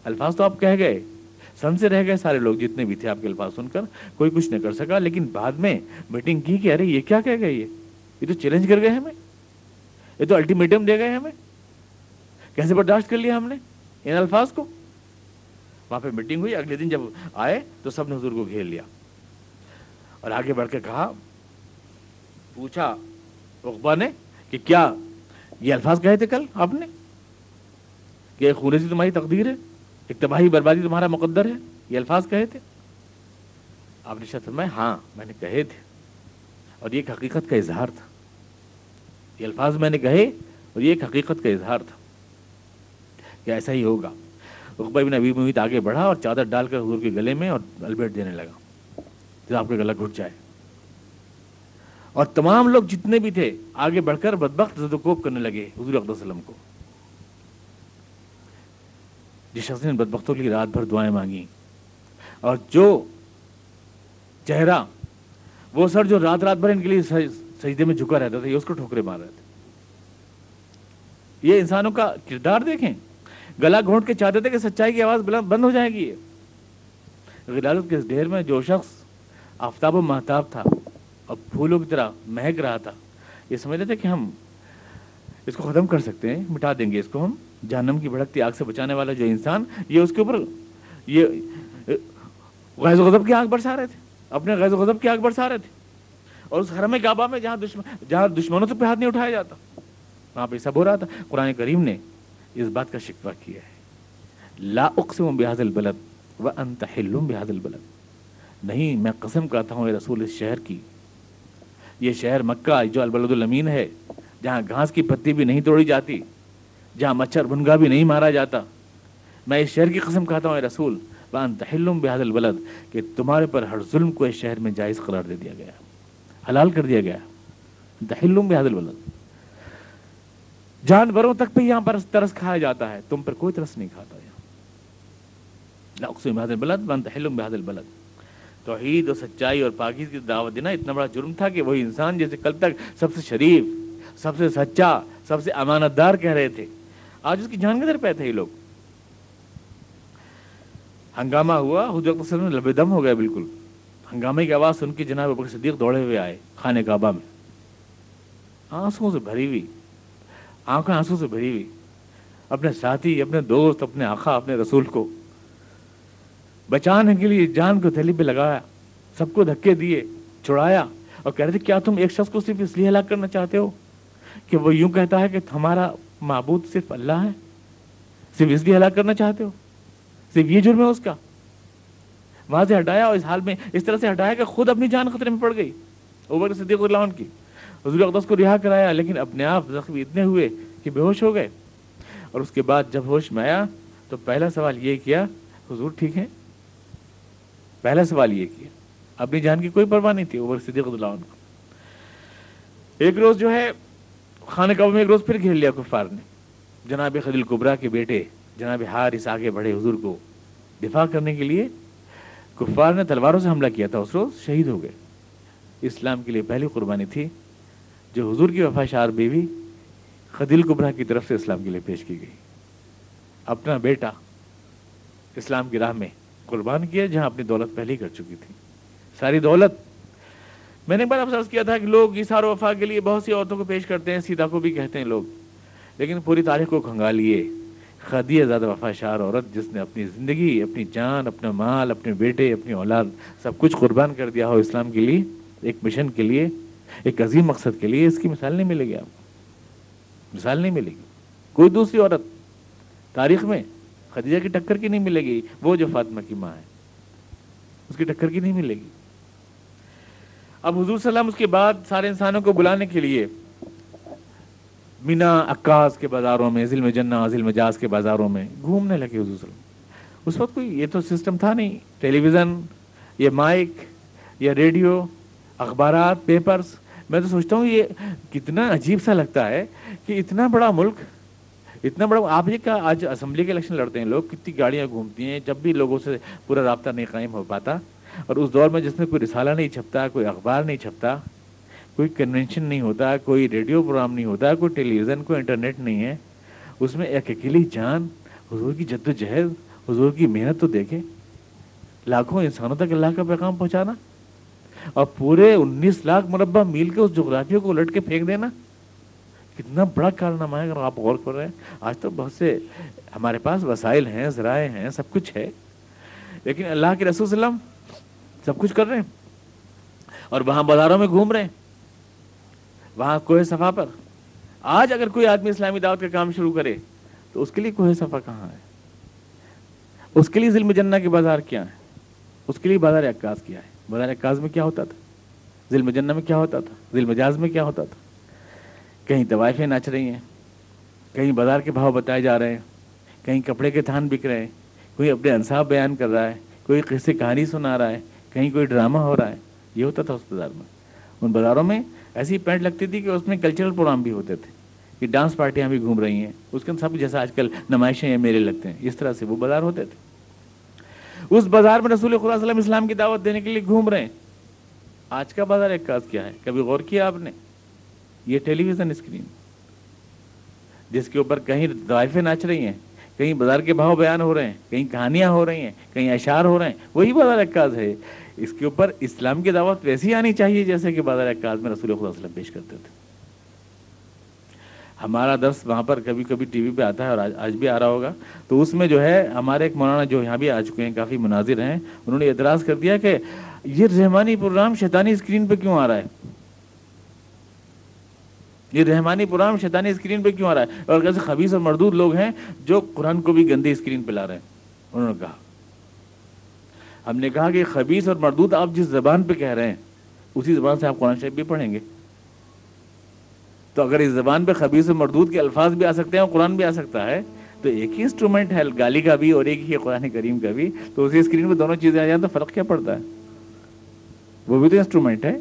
Speaker 1: الفاظ تو آپ کہہ گئے۔ سن سے رہ گئے سارے لوگ جتنے بھی تھے آپ کے الفاظ سن کر، کوئی کچھ نہیں کر سکا، لیکن بعد میں میٹنگ کی کہ ارے یہ کیا کہہ گئے یہ؟ یہ تو چیلنج کر گئے ہمیں۔ یہ تو الٹیمیٹم دے گئے ہمیں۔ کیسے برداشت کر لیا ہم نے؟ ان الفاظ کو۔ وہاں پہ میٹنگ ہوئی، اگلے دن جب آئے تو سب نے حضور کو گھیر لیا۔ اور آگے بڑھ کے کہا، پوچھا اقبا نے کہ کیا یہ الفاظ کہے تھے کل آپ نے؟ کہ خونے سے تمہاری تقدیر ہے؟ ایک تباہی بربادی تمہارا مقدر ہے؟ یہ الفاظ کہے تھے؟ آپ نے شاید میں ہاں میں نے کہے تھے۔ اور یہ ایک حقیقت کا اظہار تھا۔ یہ الفاظ میں نے کہے اور یہ ایک حقیقت کا اظہار تھا۔ کہ ایسا ہی ہوگا؟ اقبا بن ابھی محیط آگے بڑھا اور چادر ڈال کر حضور کے گلے میں اور البیٹ دینے لگا۔ جب آپ کا گلا گھٹ جائے۔ اور تمام لوگ جتنے بھی تھے، آگے بڑھ کر بدبخت زدوکوب کرنے لگے حضور اقدام وسلم کو۔ جس شخص نے بدبختوں کے لیے رات بھر دعائیں مانگی اور جو چہرہ، وہ سر جو رات رات بھر ان کے لیے سجدے میں جھکا رہتا تھا، یہ اس کو ٹھوکرے مار رہے تھے۔ یہ انسانوں کا کردار دیکھیں۔ گلا گھونٹ کے چاہتے تھے کہ سچائی کی آواز بند ہو جائے گی۔ یہ غلالت کے اس ڈھیر میں جو شخص آفتاب و محتاب تھا اور پھولوں کی طرح مہک رہا تھا، یہ سمجھ رہے تھے کہ ہم اس کو ختم کر سکتے ہیں، مٹا دیں گے اس کو ہم۔ جہنم کی بھڑکتی آگ سے بچانے والا جو انسان، یہ اس کے اوپر، یہ، غیظ و غضب کی آگ برسا رہے تھے۔ اپنے غیظ و غضب کی آگ برسا رہے تھے۔ اور اس حرم کعبہ میں جہاں دشمن، جہاں دشمنوں سے پہ ہاتھ نہیں اٹھایا جاتا، وہاں پہ سب ہو رہا تھا۔ قرآن کریم نے اس بات کا شکوہ کیا ہے۔ لا اقسم بحاظ البلد و انتحلم بحاظ البلد۔ نہیں، میں قسم کرتا ہوں اے رسول اس شہر کی۔ یہ شہر مکہ، جو البلد الامین ہے، جہاں گھاس کی پتی بھی نہیں توڑی جاتی جہاں مچھر بھنگا بھی نہیں مارا جاتا۔ میں اس شہر کی قسم کہتا ہوں، اے رسول وان تحلم بحاظ البلد، کہ تمہارے پر ہر ظلم کو اس شہر میں جائز قرار دے دیا گیا، حلال کر دیا گیا۔ تحلم بحاظ البلد۔ جانوروں تک پہ یہاں پر ترس کھایا جاتا ہے، تم پر کوئی ترس نہیں کھاتا یہاں۔ بلد بند حلم بحاد البلد۔ توحید اور سچائی اور پاکیز کی دعوت دینا اتنا بڑا جرم تھا کہ وہی انسان جیسے کل تک سب سے شریف، سب سے سچا، سب سے امانت دار کہہ رہے تھے۔ آج اس کی جان کدھر پہ تھے یہ لوگ۔ ہنگامہ ہوا، حضرت لبے دم ہو گیا بالکل۔ ہنگامے کی آواز سن کے جناب ابکر صدیق دوڑے ہوئے آئے خانے کعبہ میں۔ آنسوں سے بھری ہوئی آنکھیں آنسو سے بھری ہوئی۔ اپنے ساتھی، اپنے دوست، اپنے آخا اپنے رسول کو بچانے کے لیے جان کو تھیلی پہ لگایا، سب کو دھکے دیے چھڑایا اور کہہ رہے تھے، کیا تم ایک شخص کو صرف اس لیے ہلاک کرنا چاہتے ہو کہ وہ یوں کہتا ہے کہ ہمارا معبود صرف اللہ ہے صرف اس لیے ہلاک کرنا چاہتے ہو؟ صرف یہ جرم ہے اس کا؟ وہاں سے ہٹایا اور اس حال میں اس طرح سے ہٹایا کہ خود اپنی جان خطرے میں پڑ گئی۔ اوبر صدیق اللہ کی۔ حضور اقدس کو رہا کرایا، لیکن اپنے آپ زخمی اتنے ہوئے کہ بے ہوش ہو گئے۔ اور اس کے بعد جب ہوش میں آیا تو پہلا سوال یہ کیا، حضور ٹھیک ہے پہلا سوال یہ کیا۔ اپنی جان کی کوئی پرواہ نہیں تھی عمر صدیق اللہ عنہ ایک روز جو ہے خانہ کعبہ میں ایک روز پھر گھیر لیا کفار نے۔ جناب خدیل کبرا کے بیٹے، جناب حارث آگے بڑھے حضور کو دفاع کرنے کے لیے، کفار نے تلواروں سے حملہ کیا تھا، اس روز شہید ہو گئے۔ اسلام کے لیے پہلی قربانی تھی، جو حضور کی وفا شار بیوی خدیل کبرا کی طرف سے اسلام کے لیے پیش کی گئی۔ اپنا بیٹا اسلام کی راہ میں قربان کیا، جہاں اپنی دولت پہلے کر چکی تھی۔ ساری دولت میں نے بار افسوس کیا تھا کہ لوگ اشار وفا کے لیے بہت سی عورتوں کو پیش کرتے ہیں سیتا کو بھی کہتے ہیں لوگ۔ لیکن پوری تاریخ کو کھنگا لیے خدی زیادہ وفا شار عورت جس نے اپنی زندگی، اپنی جان، اپنا مال، اپنے بیٹے، اپنی اولاد سب کچھ قربان کر دیا ہو اسلام کے لیے، ایک مشن کے لیے، ایک عظیم مقصد کے لیے، اس کی مثال نہیں ملے گی آپ کو۔ مثال نہیں ملے گی۔ کوئی دوسری عورت تاریخ میں خدیجہ کی ٹکر کی نہیں ملے گی، وہ جو فاطمہ کی ماں ہے، اس کی ٹکر کی نہیں ملے گی۔ اب حضور السلام اس کے بعد سارے انسانوں کو بلانے کے لیے مینا عکاس کے بازاروں میں ظلم جنا ظلم جاز کے بازاروں میں گھومنے لگے حضور السلام اس وقت کوئی یہ تو سسٹم تھا نہیں۔ ٹیلی ویژن یا مائک یا ریڈیو، اخبارات، پیپرز۔ میں تو سوچتا ہوں یہ کتنا عجیب سا لگتا ہے کہ اتنا بڑا ملک، اتنا بڑا آپ یہ کہا آج اسمبلی کے الیکشن لڑتے ہیں، لوگ کتنی گاڑیاں گھومتی ہیں، جب بھی لوگوں سے پورا رابطہ نہیں قائم ہو پاتا۔ اور اس دور میں جس میں کوئی رسالہ نہیں چھپتا، کوئی اخبار نہیں چھپتا، کوئی کنونشن نہیں ہوتا، کوئی ریڈیو پروگرام نہیں ہوتا، کوئی ٹیلی ویژن کوئی انٹرنیٹ نہیں ہے، اس میں ایک اکیلی جان حضور کی جد و جہد حضور کی محنت تو دیکھے۔ لاکھوں انسانوں تک اللہ کا پیغام پہنچانا۔ اور پورے انیس لاکھ مربع میل کے اس جغرافیہ کو الٹ کے پھینک دینا۔ کتنا بڑا کارنامہ ہے، اگر آپ غور کر رہے ہیں۔ آج تو بہت سے ہمارے پاس وسائل ہیں، ذرائع ہیں، سب کچھ ہے۔ لیکن اللہ کے رسول وسلم سب کچھ کر رہے ہیں۔ اور وہاں بازاروں میں گھوم رہے ہیں۔ وہاں کوہ صفا پر۔ آج اگر کوئی آدمی اسلامی دعوت کا کام شروع کرے، تو اس کے لیے کوہ صفا کہاں ہے؟ اس کے لیے ظلم جنہ کے بازار کیا ہے؟ اس کے لیے بازار عکاس کیا ہے؟ بازار عکاس میں کیا ہوتا تھا؟ ظلم جنہ میں کیا ہوتا تھا؟ ظلم جاز میں کیا ہوتا تھا؟ کہیں طوائفیں ناچ رہی ہیں، کہیں بازار کے بھاؤ بتائے جا رہے ہیں، کہیں کپڑے کے تھان بک رہے ہیں، کوئی اپنے انصاف بیان کر رہا ہے، کوئی قصے کہانی سنا رہا ہے۔ کہیں کوئی ڈرامہ ہو رہا ہے، یہ ہوتا تھا اس بازار میں۔ ان بازاروں میں ایسی پینٹ لگتی تھی کہ اس میں کلچرل پروگرام بھی ہوتے تھے، کہ ڈانس پارٹیاں بھی گھوم رہی ہیں۔ اس کے سب جیسا آج کل نمائشیں میرے لگتے ہیں۔ اس طرح سے وہ بازار ہوتے تھے۔ اس بازار میں رسول خدا وسلم اسلام کی دعوت دینے کے لیے گھوم رہے ہیں۔ آج کا بازار ایک کاز کیا ہے؟ کبھی غور کیا آپ نے؟ یہ ٹیلی ویژن اسکرین۔ جس کے اوپر کہیں دائفیں ناچ رہی ہیں کہیں بازار کے بھاؤ بیان ہو رہے ہیں، کہیں کہانیاں ہو رہی ہیں، کہیں اشعار ہو رہے ہیں، وہی بازار عکاس ہے۔ اس کے اوپر اسلام کی دعوت ویسی آنی چاہیے جیسے کہ بازار عکاس میں رسول خدا وسلم پیش کرتے تھے۔ ہمارا درس وہاں پر کبھی کبھی ٹی وی پہ آتا ہے اور آج بھی آ رہا ہوگا۔ تو اس میں جو ہے، ہمارے ایک مولانا جو یہاں بھی آ چکے ہیں، کافی مناظر ہیں، انہوں نے اعتراض کر دیا کہ یہ رحمانی پروگرام شیطانی اسکرین پہ کیوں آ رہا ہے؟ یہ رحمانی پروگرام شیطانی اسکرین پہ کیوں آ رہا ہے؟ اور کیسے خبیص اور مردود لوگ ہیں جو قرآن کو بھی گندی اسکرین پہ لا رہے ہیں۔ انہوں نے کہا، ہم نے کہا کہ خبیص اور مردود آپ جس زبان پہ کہہ رہے ہیں، اسی زبان سے آپ قرآن شریف بھی پڑھیں گے۔ تو اگر اس زبان پہ خبیص و مردود کے الفاظ بھی آ سکتے ہیں اور قرآن بھی آ سکتا ہے، تو ایک ہی انسٹرومنٹ ہے گالی کا بھی اور ایک ہی قرآن کریم کا بھی۔ تو اسی اسکرین پہ دونوں چیزیں آ جائیں تو فرق کیا پڑتا ہے؟ وہ بھی تو انسٹرومنٹ ہے۔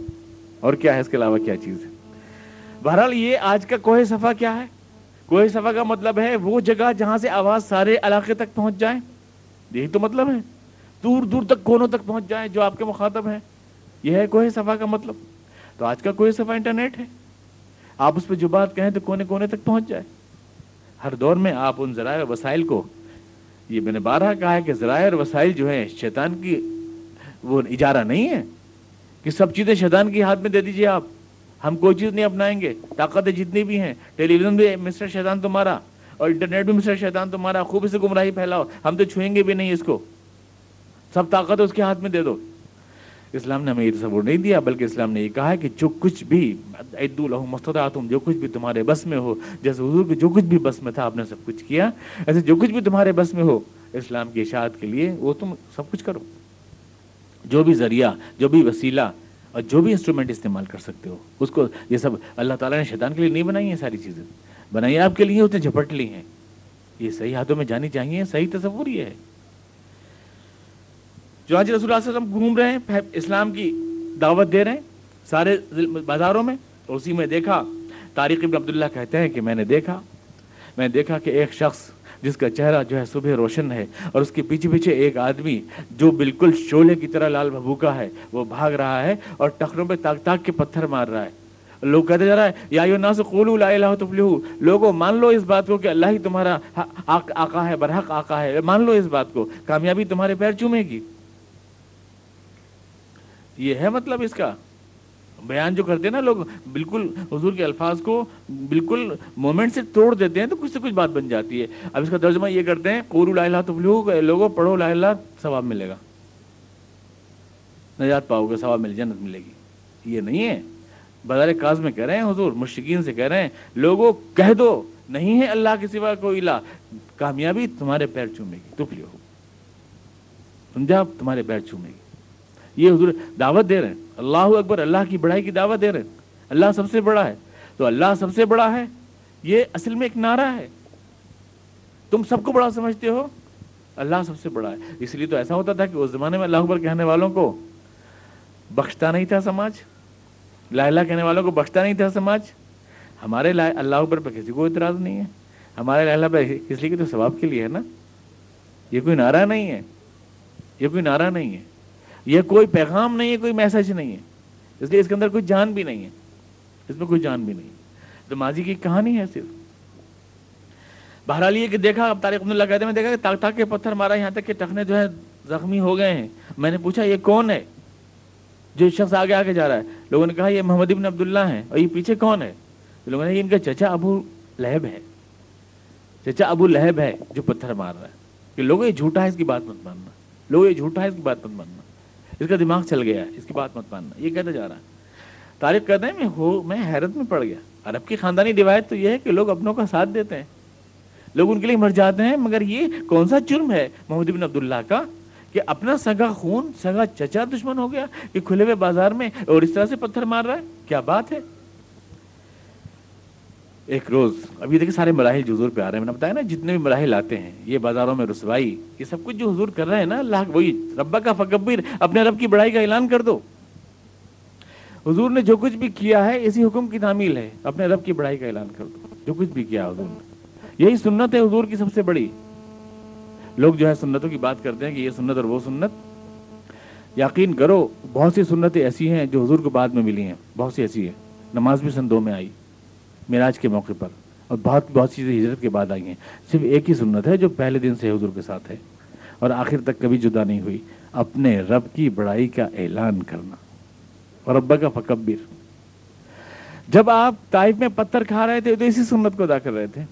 Speaker 1: اور کیا ہے اس کے علاوہ کیا چیز ہے؟ بہرحال یہ آج کا کوہ صفا کیا ہے؟ کوہ صفا کا مطلب ہے وہ جگہ جہاں سے آواز سارے علاقے تک پہنچ جائے یہی تو مطلب ہے۔ دور دور تک کونوں تک پہنچ جائیں جو آپ کے مخاطب ہیں۔ یہ ہے کوہ صفا کا مطلب۔ تو آج کا کوہ صفا انٹرنیٹ ہے۔ آپ اس پہ جو بات کہیں تو کونے کونے تک پہنچ جائے ہر دور میں آپ ان ذرائع وسائل کو یہ میں نے بارہ کہا ہے کہ ذرائع اور وسائل جو ہیں، شیطان کی وہ اجارہ نہیں ہے کہ سب چیزیں شیطان کے ہاتھ میں دے دیجیے آپ۔ ہم کوئی چیز نہیں اپنائیں گے طاقتیں جتنی بھی ہیں۔ ٹیلی ویژن بھی مسٹر شیطان تمہارا اور انٹرنیٹ بھی مسٹر شیطان تمہارا، خوب اسے گمراہی پھیلاؤ۔ ہم تو چھوئیں گے بھی نہیں اس کو۔ سب طاقت اس کے ہاتھ میں دے دو۔ اسلام نے ہمیں یہ تصور نہیں دیا، بلکہ اسلام نے یہ کہا کہ جو کچھ بھی عید الحم مستطاعتم، جو کچھ بھی تمہارے بس میں ہو، جیسے حضور کے جو کچھ بھی بس میں تھا، آپ نے سب کچھ کیا۔ ایسے جو کچھ بھی تمہارے بس میں ہو، اسلام کی اشاعت کے لیے وہ تم سب کچھ کرو۔ جو بھی ذریعہ، جو بھی وسیلہ اور جو بھی انسٹرومنٹ استعمال کر سکتے ہو، اس کو یہ سب اللہ تعالیٰ نے شیطان کے لیے نہیں بنائی ہیں ساری چیزیں۔ بنائی آپ کے لیے اس نے جھپٹ لی ہیں۔ یہ صحیح ہاتھوں میں جانی چاہیے، صحیح تصور یہ ہے۔ جو آج رسول اللہ علیہ وسلم گھوم رہے ہیں اسلام کی دعوت دے رہے ہیں سارے بازاروں میں اسی میں دیکھا، طارق ابن عبداللہ کہتے ہیں کہ میں نے دیکھا، میں نے دیکھا کہ ایک شخص جس کا چہرہ جو ہے صبح روشن ہے اور اس کے پیچھے پیچھے ایک آدمی جو بالکل شولے کی طرح لال بھبوکا ہے، وہ بھاگ رہا ہے اور ٹخروں پہ تاک تاک کے پتھر مار رہا ہے۔ لوگ کہتے جا رہا ہے، یا ناس قولو لا الہ تفلحو لوگوں، مان لو اس بات کو کہ اللہ ہی تمہارا آقا ہے، برحق آقا ہے، مان لو اس بات کو، کامیابی تمہارے پیر چومے گی۔ یہ ہے مطلب اس کا؟ بیان جو کرتے ہیں نا لوگ بالکل حضور کے الفاظ کو بالکل مومنٹ سے توڑ دیتے ہیں تو کچھ سے کچھ بات بن جاتی ہے۔ اب اس کا ترجمہ یہ کرتے ہیں قورو لا الہ تفلحو لوگوں پڑھو، لا الہ ثواب ملے گا۔ نجات پاؤ گے، ثواب مل جنت ملے گی۔ یہ نہیں ہے۔ بازار کاز میں کہہ رہے ہیں حضور مشکین سے کہہ رہے ہیں، لوگوں کہہ دو، نہیں ہے اللہ کے سوا کوئی الہ۔ کامیابی تمہارے پیر چومے گی تفلی ہو۔ سمجھا؟ تمہارے پیر چومے گی۔ یہ حضور دعوت دے رہے ہیں۔ اللہ اکبر، اللہ کی بڑائی کی دعوت دے رہے ہیں۔ اللہ سب سے بڑا ہے۔ تو اللہ سب سے بڑا ہے، یہ اصل میں ایک نعرہ ہے۔ تم سب کو بڑا سمجھتے ہو؟ اللہ سب سے بڑا ہے۔ اس لیے تو ایسا ہوتا تھا کہ اس زمانے میں اللہ اکبر کہنے والوں کو بخشتا نہیں تھا سماج۔ لا اللہ کہنے والوں کو بخشتا نہیں تھا سماج۔ ہمارے اللہ اکبر پہ کسی کو اعتراض نہیں ہے۔ ہمارے لا اللہ پہ اس لیے کہ تو ثواب کے لیے ہے نا۔ یہ کوئی نعرہ نہیں ہے۔ یہ کوئی نعرہ نہیں ہے۔ یہ کوئی پیغام نہیں ہے، کوئی میسج نہیں ہے۔ اس لیے اس کے اندر کوئی جان بھی نہیں ہے۔ اس میں کوئی جان بھی نہیں تو ماضی کی کہانی ہے صرف۔ بہرحال یہ کہ دیکھا، اب تاریخ اللہ کہتے ہیں دیکھا کہ تاک تاک کے پتھر مارا، یہاں تک کہ ٹخنے جو ہے زخمی ہو گئے ہیں۔ میں نے پوچھا، یہ کون ہے جو شخص آگے آگے جا رہا ہے؟ لوگوں نے کہا، یہ محمد ابن عبداللہ ہیں۔ اور یہ پیچھے کون ہے؟ لوگوں نے کہا ان کا چچا ابو لہب ہے۔ چچا ابو لہب ہے جو پتھر مار رہا ہے۔ کہ لوگوں، یہ جھوٹا ہے، اس کی بات مت ماننا۔ لوگ یہ جھوٹا ہے، اس کی بات مت ماننا۔ اس کا دماغ چل گیا ہے اس کی بات مت ماننا، یہ کہتا جا رہا ہے۔ تعریف کہتے ہیں، میں ہو، میں حیرت میں پڑ گیا۔ عرب کی خاندانی روایت تو یہ ہے کہ لوگ اپنوں کا ساتھ دیتے ہیں۔ لوگ ان کے لیے مر جاتے ہیں، مگر یہ کون سا جرم ہے؟ محمد بن عبداللہ کا، کہ اپنا سگا خون، سگا چچا دشمن ہو گیا، کہ کھلے ہوئے بازار میں اور اس طرح سے پتھر مار رہا ہے۔ کیا بات ہے؟ ایک روز ابھی دیکھیں سارے مراحل جو حضور پہ آ رہے ہیں، میں نے بتایا نا، جتنے بھی مراحل آتے ہیں، یہ بازاروں میں رسوائی، یہ سب کچھ جو حضور کر رہے ہیں نا اللہ وہی ربا کا فکبر، اپنے رب کی بڑائی کا اعلان کر دو۔ حضور نے جو کچھ بھی کیا ہے، اسی حکم کی تعمیل ہے، اپنے رب کی بڑائی کا اعلان کر دو۔ جو کچھ بھی کیا حضور نے۔ یہی سنت ہے حضور کی سب سے بڑی۔ لوگ جو ہے سنتوں کی بات کرتے ہیں کہ یہ سنت اور وہ سنت۔ یقین کرو، بہت سی سنتیں ایسی ہیں جو حضور کو بعد میں ملی ہیں، بہت سی ایسی ہیں۔ نماز بھی سن دو میں آئی۔ معراج کے موقع پر۔ اور بہت بہت چیزیں ہجرت کے بعد آئی ہیں۔ صرف ایک ہی سنت ہے جو پہلے دن سے حضور کے ساتھ ہے۔ اور آخر تک کبھی جدا نہیں ہوئی۔ اپنے رب کی بڑائی کا اعلان کرنا۔ اور ابا کا فکبر۔ جب آپ طائف میں پتھر کھا رہے تھے تو اسی سنت کو ادا کر رہے تھے۔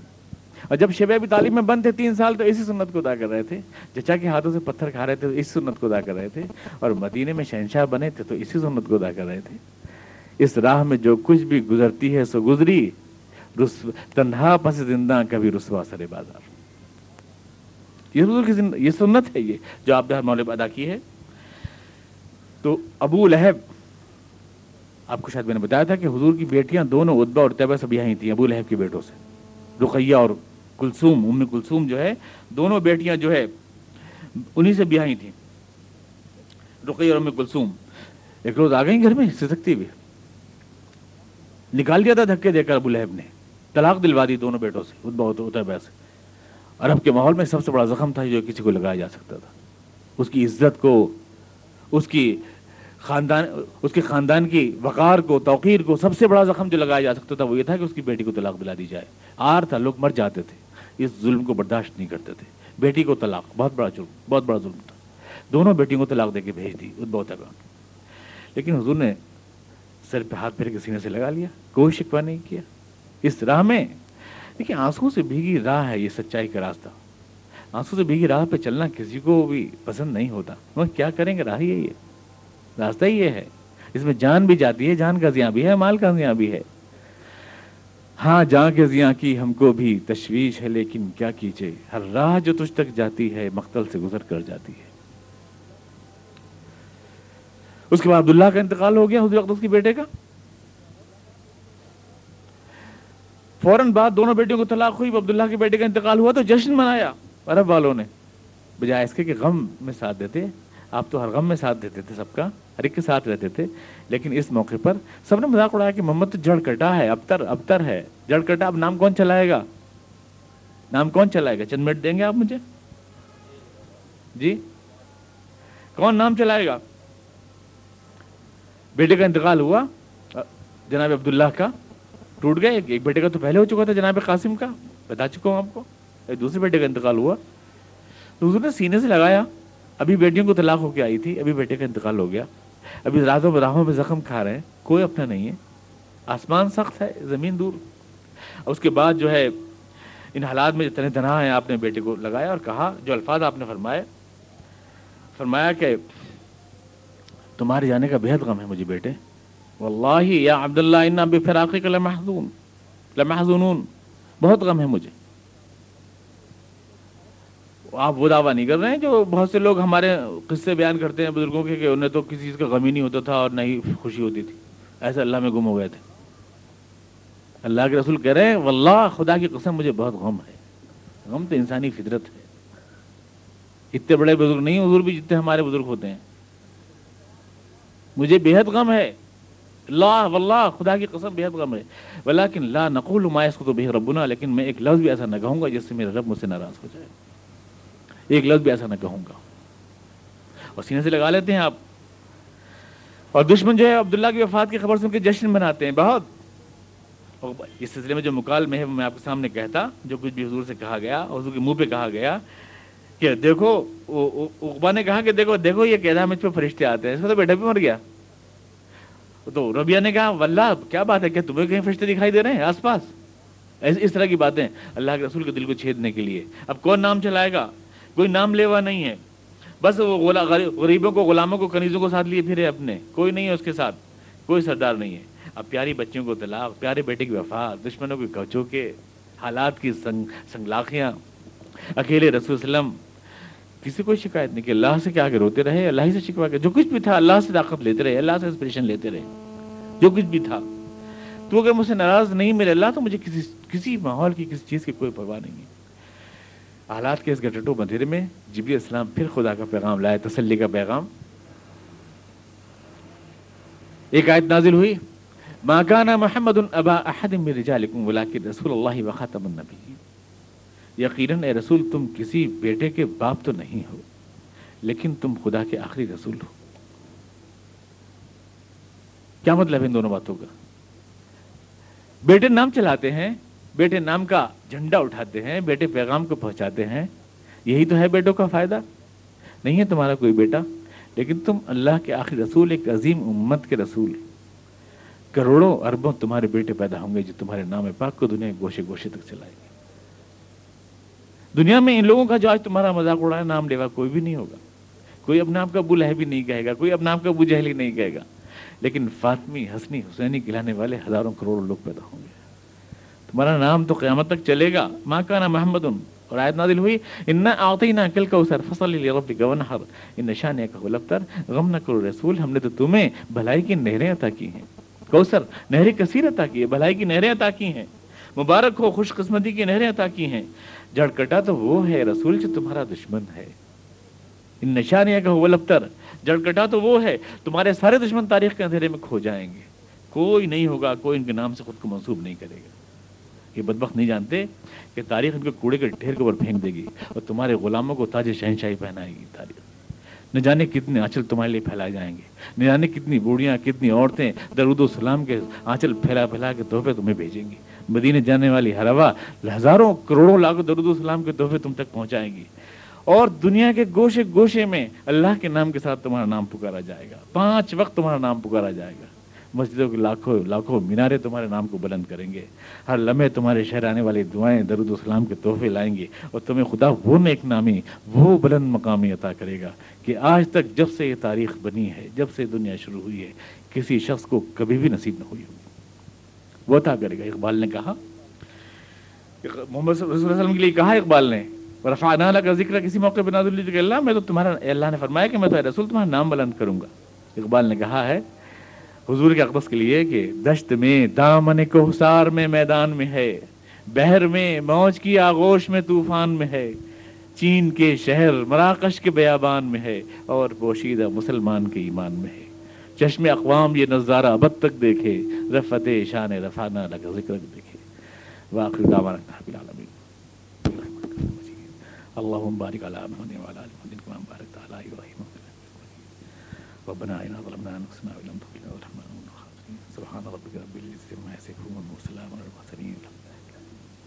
Speaker 1: اور جب شب ابھی تعلیم میں بند تھے تین سال تو اسی سنت کو ادا کر رہے تھے۔ چچا کے ہاتھوں سے پتھر کھا رہے تھے تو اسی سنت کو ادا کر رہے تھے۔ اور مدینے میں شہنشاہ بنے تھے تو اسی سنت کو ادا کر رہے تھے۔ اس راہ میں جو کچھ بھی گزرتی ہے سو گزری۔ تنہا پس زندہ کبھی رسوا سر بازار۔ یہ حضور کی یہ سنت ہے یہ، جو آپ نے مولب ادا کی ہے۔ تو ابو لہب، آپ کو شاید میں نے بتایا تھا کہ حضور کی بیٹیاں دونوں ادبا اور طیبہ سب یہاں تھیں، ابو لہب کی بیٹوں سے۔ رقیہ اور کلثوم، ام کلثوم جو ہے، دونوں بیٹیاں جو ہے، انہی سے بیاہی تھیں۔ رقیہ اور ام کلثوم، ایک روز آ گئی گھر میں، سسکتی بھی نکال دیا تھا دھکے دے کر ابو لہب نے۔ طلاق دلوا دی دونوں بیٹوں سے اتبا سے عرب کے ماحول میں سب سے بڑا زخم تھا جو کسی کو لگایا جا سکتا تھا۔ اس کی عزت کو، اس کی خاندان، اس کے خاندان کی وقار کو، توقیر کو سب سے بڑا زخم جو لگایا جا سکتا تھا وہ یہ تھا کہ اس کی بیٹی کو طلاق دلا دی جائے۔ آر تھا، لوگ مر جاتے تھے۔ اس ظلم کو برداشت نہیں کرتے تھے۔ بیٹی کو طلاق، بہت بڑا جرم بہت بڑا ظلم تھا۔ دونوں بیٹیوں کو طلاق دے کے بھیج دی ادبا لیکن حضور نے سر پہ ہاتھ پھیر کے سینے سے لگا لیا، کوئی شکوا نہیں کیا۔ اس راہ میں۔ دیکھیے آنسو سے بھیگی راہ ہے یہ سچائی کا راستہ۔ آنسو سے بھیگی راہ پہ چلنا کسی کو بھی پسند نہیں ہوتا۔ وہ کیا کریں گے؟ راہ یہی ہے۔ راستہ یہ ہے۔ اس میں جان بھی جاتی ہے، جان کا زیاں بھی ہے، مال کا زیاں بھی ہے۔ ہاں جان کے زیاں کی ہم کو بھی تشویش ہے، لیکن کیا کیجیے؟ ہر راہ جو تجھ تک جاتی ہے مختل سے گزر کر جاتی ہے۔ اس کے بعد عبداللہ کا انتقال ہو گیا، حضرت کی بیٹے کا۔ فوراً بعد دونوں بیٹیوں کو طلاق ہوئی عبداللہ کی بیٹے کا انتقال ہوا تو جشن منایا۔ عرب والوں نے۔ بجائے اس کے کہ غم میں ساتھ دیتے۔ آپ تو ہر غم میں ساتھ دیتے تھے سب کا، ہر ایک کے ساتھ رہتے تھے۔ لیکن اس موقع پر سب نے مذاق اڑایا کہ محمد تو جڑ کٹا ہے ابتر ابتر ہے۔ جڑ کٹا، اب نام کون چلائے گا؟ نام کون چلائے گا؟ چند منٹ دیں گے آپ مجھے؟ جی؟ کون نام چلائے گا؟ بیٹے کا انتقال ہوا، جناب عبداللہ کا۔ ٹوٹ گئے، ایک بیٹے کا تو پہلے ہو چکا تھا جناب قاسم کا، بتا چکا ہوں آپ کو۔ ایک دوسرے بیٹے کا انتقال ہوا۔ تو حضور نے سینے سے لگایا۔ ابھی بیٹیوں کو طلاق ہو کے آئی تھی، ابھی بیٹے کا انتقال ہو گیا۔ ابھی راتوں میں راہوں میں زخم کھا رہے ہیں، کوئی اپنا نہیں ہے۔ آسمان سخت ہے، زمین دور۔ اس کے بعد جو ہے، ان حالات میں جتنے تنہا ہیں، آپ نے بیٹے کو لگایا اور کہا، جو الفاظ آپ نے فرمائے، فرمایا کہ تمہارے جانے کا بےحد غم ہے مجھے بیٹے۔ واللہ یا عبداللہ انا بفراقی کا لمحزون، لمحزونون۔ بہت غم ہے مجھے۔ آپ وہ دعویٰ نہیں کر رہے ہیں جو بہت سے لوگ ہمارے قصے بیان کرتے ہیں بزرگوں کے کہ انہیں تو کسی چیز کا غم ہی نہیں ہوتا تھا اور نہ ہی خوشی ہوتی تھی۔ ایسے اللہ میں گم ہو گئے تھے۔ اللہ کے رسول کہہ رہے ہیں، واللہ خدا کی قسم مجھے بہت غم ہے۔ غم تو انسانی فطرت ہے۔ اتنے بڑے بزرگ نہیں، حضور بھی جتنے ہمارے بزرگ ہوتے ہیں۔ مجھے بےحد غم ہے۔ اللہ واللہ خدا کی قسم بےحد غم ہے۔ ولیکن لا نقول ما اس کو تو بے ربنا، لیکن میں ایک لفظ بھی ایسا نہ کہوں گا جس سے میرا رب مجھ سے ناراض ہو جائے۔ ایک لفظ بھی ایسا نہ کہوں گا۔ اور سینے سے لگا لیتے ہیں آپ۔ اور دشمن جو ہے، عبداللہ کی وفات کی خبر سن کے جشن مناتے ہیں، بہت۔ اس سلسلے میں جو مکال میں ہے میں آپ کے سامنے کہتا، جو کچھ بھی حضور سے کہا گیا حضور کے منہ پہ کہا گیا کہ دیکھو اقبا نے کہا کہ دیکھو دیکھو یہ کہہ مجھ پہ فرشتے آتے ہیں، اس میں تو بیٹا بھی مر گیا۔ تو ربیہ نے کہا، واللہ، کیا بات ہے؟ کیا تمہیں کہیں فرشتے دکھائی دے رہے ہیں آس پاس؟ اس طرح کی باتیں اللہ کے رسول کے دل کو چھیدنے کے لیے۔ اب کون نام چلائے گا؟ کوئی نام لیوا نہیں ہے۔ بس وہ غریبوں کو، غلاموں کو، کنیزوں کو ساتھ لیے پھرے اپنے۔ کوئی نہیں ہے اس کے ساتھ۔ کوئی سردار نہیں ہے۔ اب پیاری بچوں کو طلاق پیارے بیٹے کی وفات دشمنوں کے کچوں کے حالات کی سنگ، سنگلاخیاں۔ اکیلے رسول وسلم کسی کو شکایت نہیں کہ اللہ سے کیا کہ روتے رہے، اللہ ہی سے شکوا کے جو کچھ بھی تھا، اللہ سے طاقت لیتے رہے، اللہ سے انسپریشن لیتے رہے۔ جو کچھ بھی تھا۔ تو اگر مجھ سے ناراض نہیں ملے اللہ، تو مجھے کسی کسی ماحول کی، کسی چیز کی کوئی پرواہ نہیں ہے۔ حالات کے اس گٹٹو بندھیرے میں جبری اسلام پھر خدا کا پیغام لائے، تسلی کا پیغام۔ ایک آیت نازل ہوئی۔ ماکانا محمد ابا احد من رجالکم ولکن رسول اللہ و خاتم النبی یقیناً اے رسول، تم کسی بیٹے کے باپ تو نہیں ہو، لیکن تم خدا کے آخری رسول ہو۔ کیا مطلب ہے ان دونوں باتوں کا؟ بیٹے نام چلاتے ہیں، بیٹے نام کا جھنڈا اٹھاتے ہیں، بیٹے پیغام کو پہنچاتے ہیں، یہی تو ہے بیٹوں کا فائدہ۔ نہیں ہے تمہارا کوئی بیٹا، لیکن تم اللہ کے آخری رسول، ایک عظیم امت کے رسول۔ کروڑوں اربوں تمہارے بیٹے پیدا ہوں گے جو تمہارے نام پاک کو دنیا گوشے گوشے تک چلائے۔ گے دنیا میں ان لوگوں کا جو آج تمہارا مذاق اڑا ہے، نام لیوا کوئی بھی نہیں ہوگا۔ کوئی اپنے آپ کا ابو لہبی نہیں کہے گا، کوئی اپنے آپ کا ابو جہلی نہیں کہے گا۔ لیکن فاطمی حسنی حسینی کھلانے والے ہزاروں کروڑوں لوگ پیدا ہوں گے۔ تمہارا نام تو قیامت تک چلے گا۔ ماں کا نام محمد اور آیت نازل ہوئی ان آتی نہ کل کا سر فصل رب گونہر ان نشان کا غلبتر غم نہ کرو رسول ہم نے تو تمہیں بھلائی کی نہریں عطا کی ہیں۔ کوثر، نہریں کثیر عطا کی ہے بھلائی کی نہریں عطا کی ہیں۔ مبارک ہو، خوش قسمتی کی نہریں عطا کی ہیں۔ جڑ کٹا تو وہ ہے، رسول جو تمہارا دشمن ہے۔ ان نشانیاں کا غلبتر جڑ کٹا تو وہ ہے، تمہارے سارے دشمن تاریخ کے اندھیرے میں کھو جائیں گے۔ کوئی نہیں ہوگا، کوئی ان کے نام سے خود کو منسوب نہیں کرے گا۔ یہ بدبخت نہیں جانتے کہ تاریخ ان کے کوڑے کے ڈھیر کے اوپر پھینک دے گی اور تمہارے غلاموں کو تاج شہنشاہی پہنائے گی تاریخ۔ نہ جانے کتنے آنچل تمہارے لیے پھیلائے جائیں گے۔ نہ جانے کتنی بوڑھیاں کتنی عورتیں درود و سلام کے آنچل پھیلا پھیلا کے تحفے تمہیں بھیجیں گی۔ مدینے جانے والی ہروا ہزاروں کروڑوں لاکھوں درود و سلام کے تحفے تم تک پہنچائیں گی۔ اور دنیا کے گوشے گوشے میں اللہ کے نام کے ساتھ تمہارا نام پکارا جائے گا۔ پانچ وقت تمہارا نام پکارا جائے گا۔ مسجدوں کے لاکھوں لاکھوں مینارے تمہارے نام کو بلند کریں گے۔ ہر لمحے تمہارے شہر آنے والی دعائیں درود و سلام کے تحفے لائیں گے۔ اور تمہیں خدا وہ نیک نامی، وہ بلند مقامی عطا کرے گا کہ آج تک جب سے یہ تاریخ بنی ہے، جب سے دنیا شروع ہوئی ہے، کسی شخص کو کبھی بھی نصیب نہ ہوئی ہوگی۔ وہ عطا کرے گا اقبال نے کہا۔ محمد صلی اللہ علیہ وسلم کے لیے کہا اقبال نے رفعنا کا ذکر کسی موقع بنا کہ اللہ میں تو تمہارا اللہ نے فرمایا کہ میں تو رسول تمہارا نام بلند کروں گا۔ اقبال نے کہا ہے، حضور کے اقدس کے لیے کہ دشت میں، دامن کوسار میں میدان میں ہے بحر میں، موج کی آغوش میں طوفان میں ہے، چین کے شہر مراکش کے بیابان میں ہے اور پوشیدہ مسلمان کے ایمان میں ہے۔ چشم اقوام یہ نظارہ ابد تک دیکھے رفت شان رفانہ لگ ذکر دیکھے۔ واقعی دعوانا رب العالمین۔ اللهم بارك على محمد وعلى ال محمد كما باركت على ابراهيم ربنا اننا ظلمنا انفسنا وان تغفر لنا وترحمنا سبحان ربك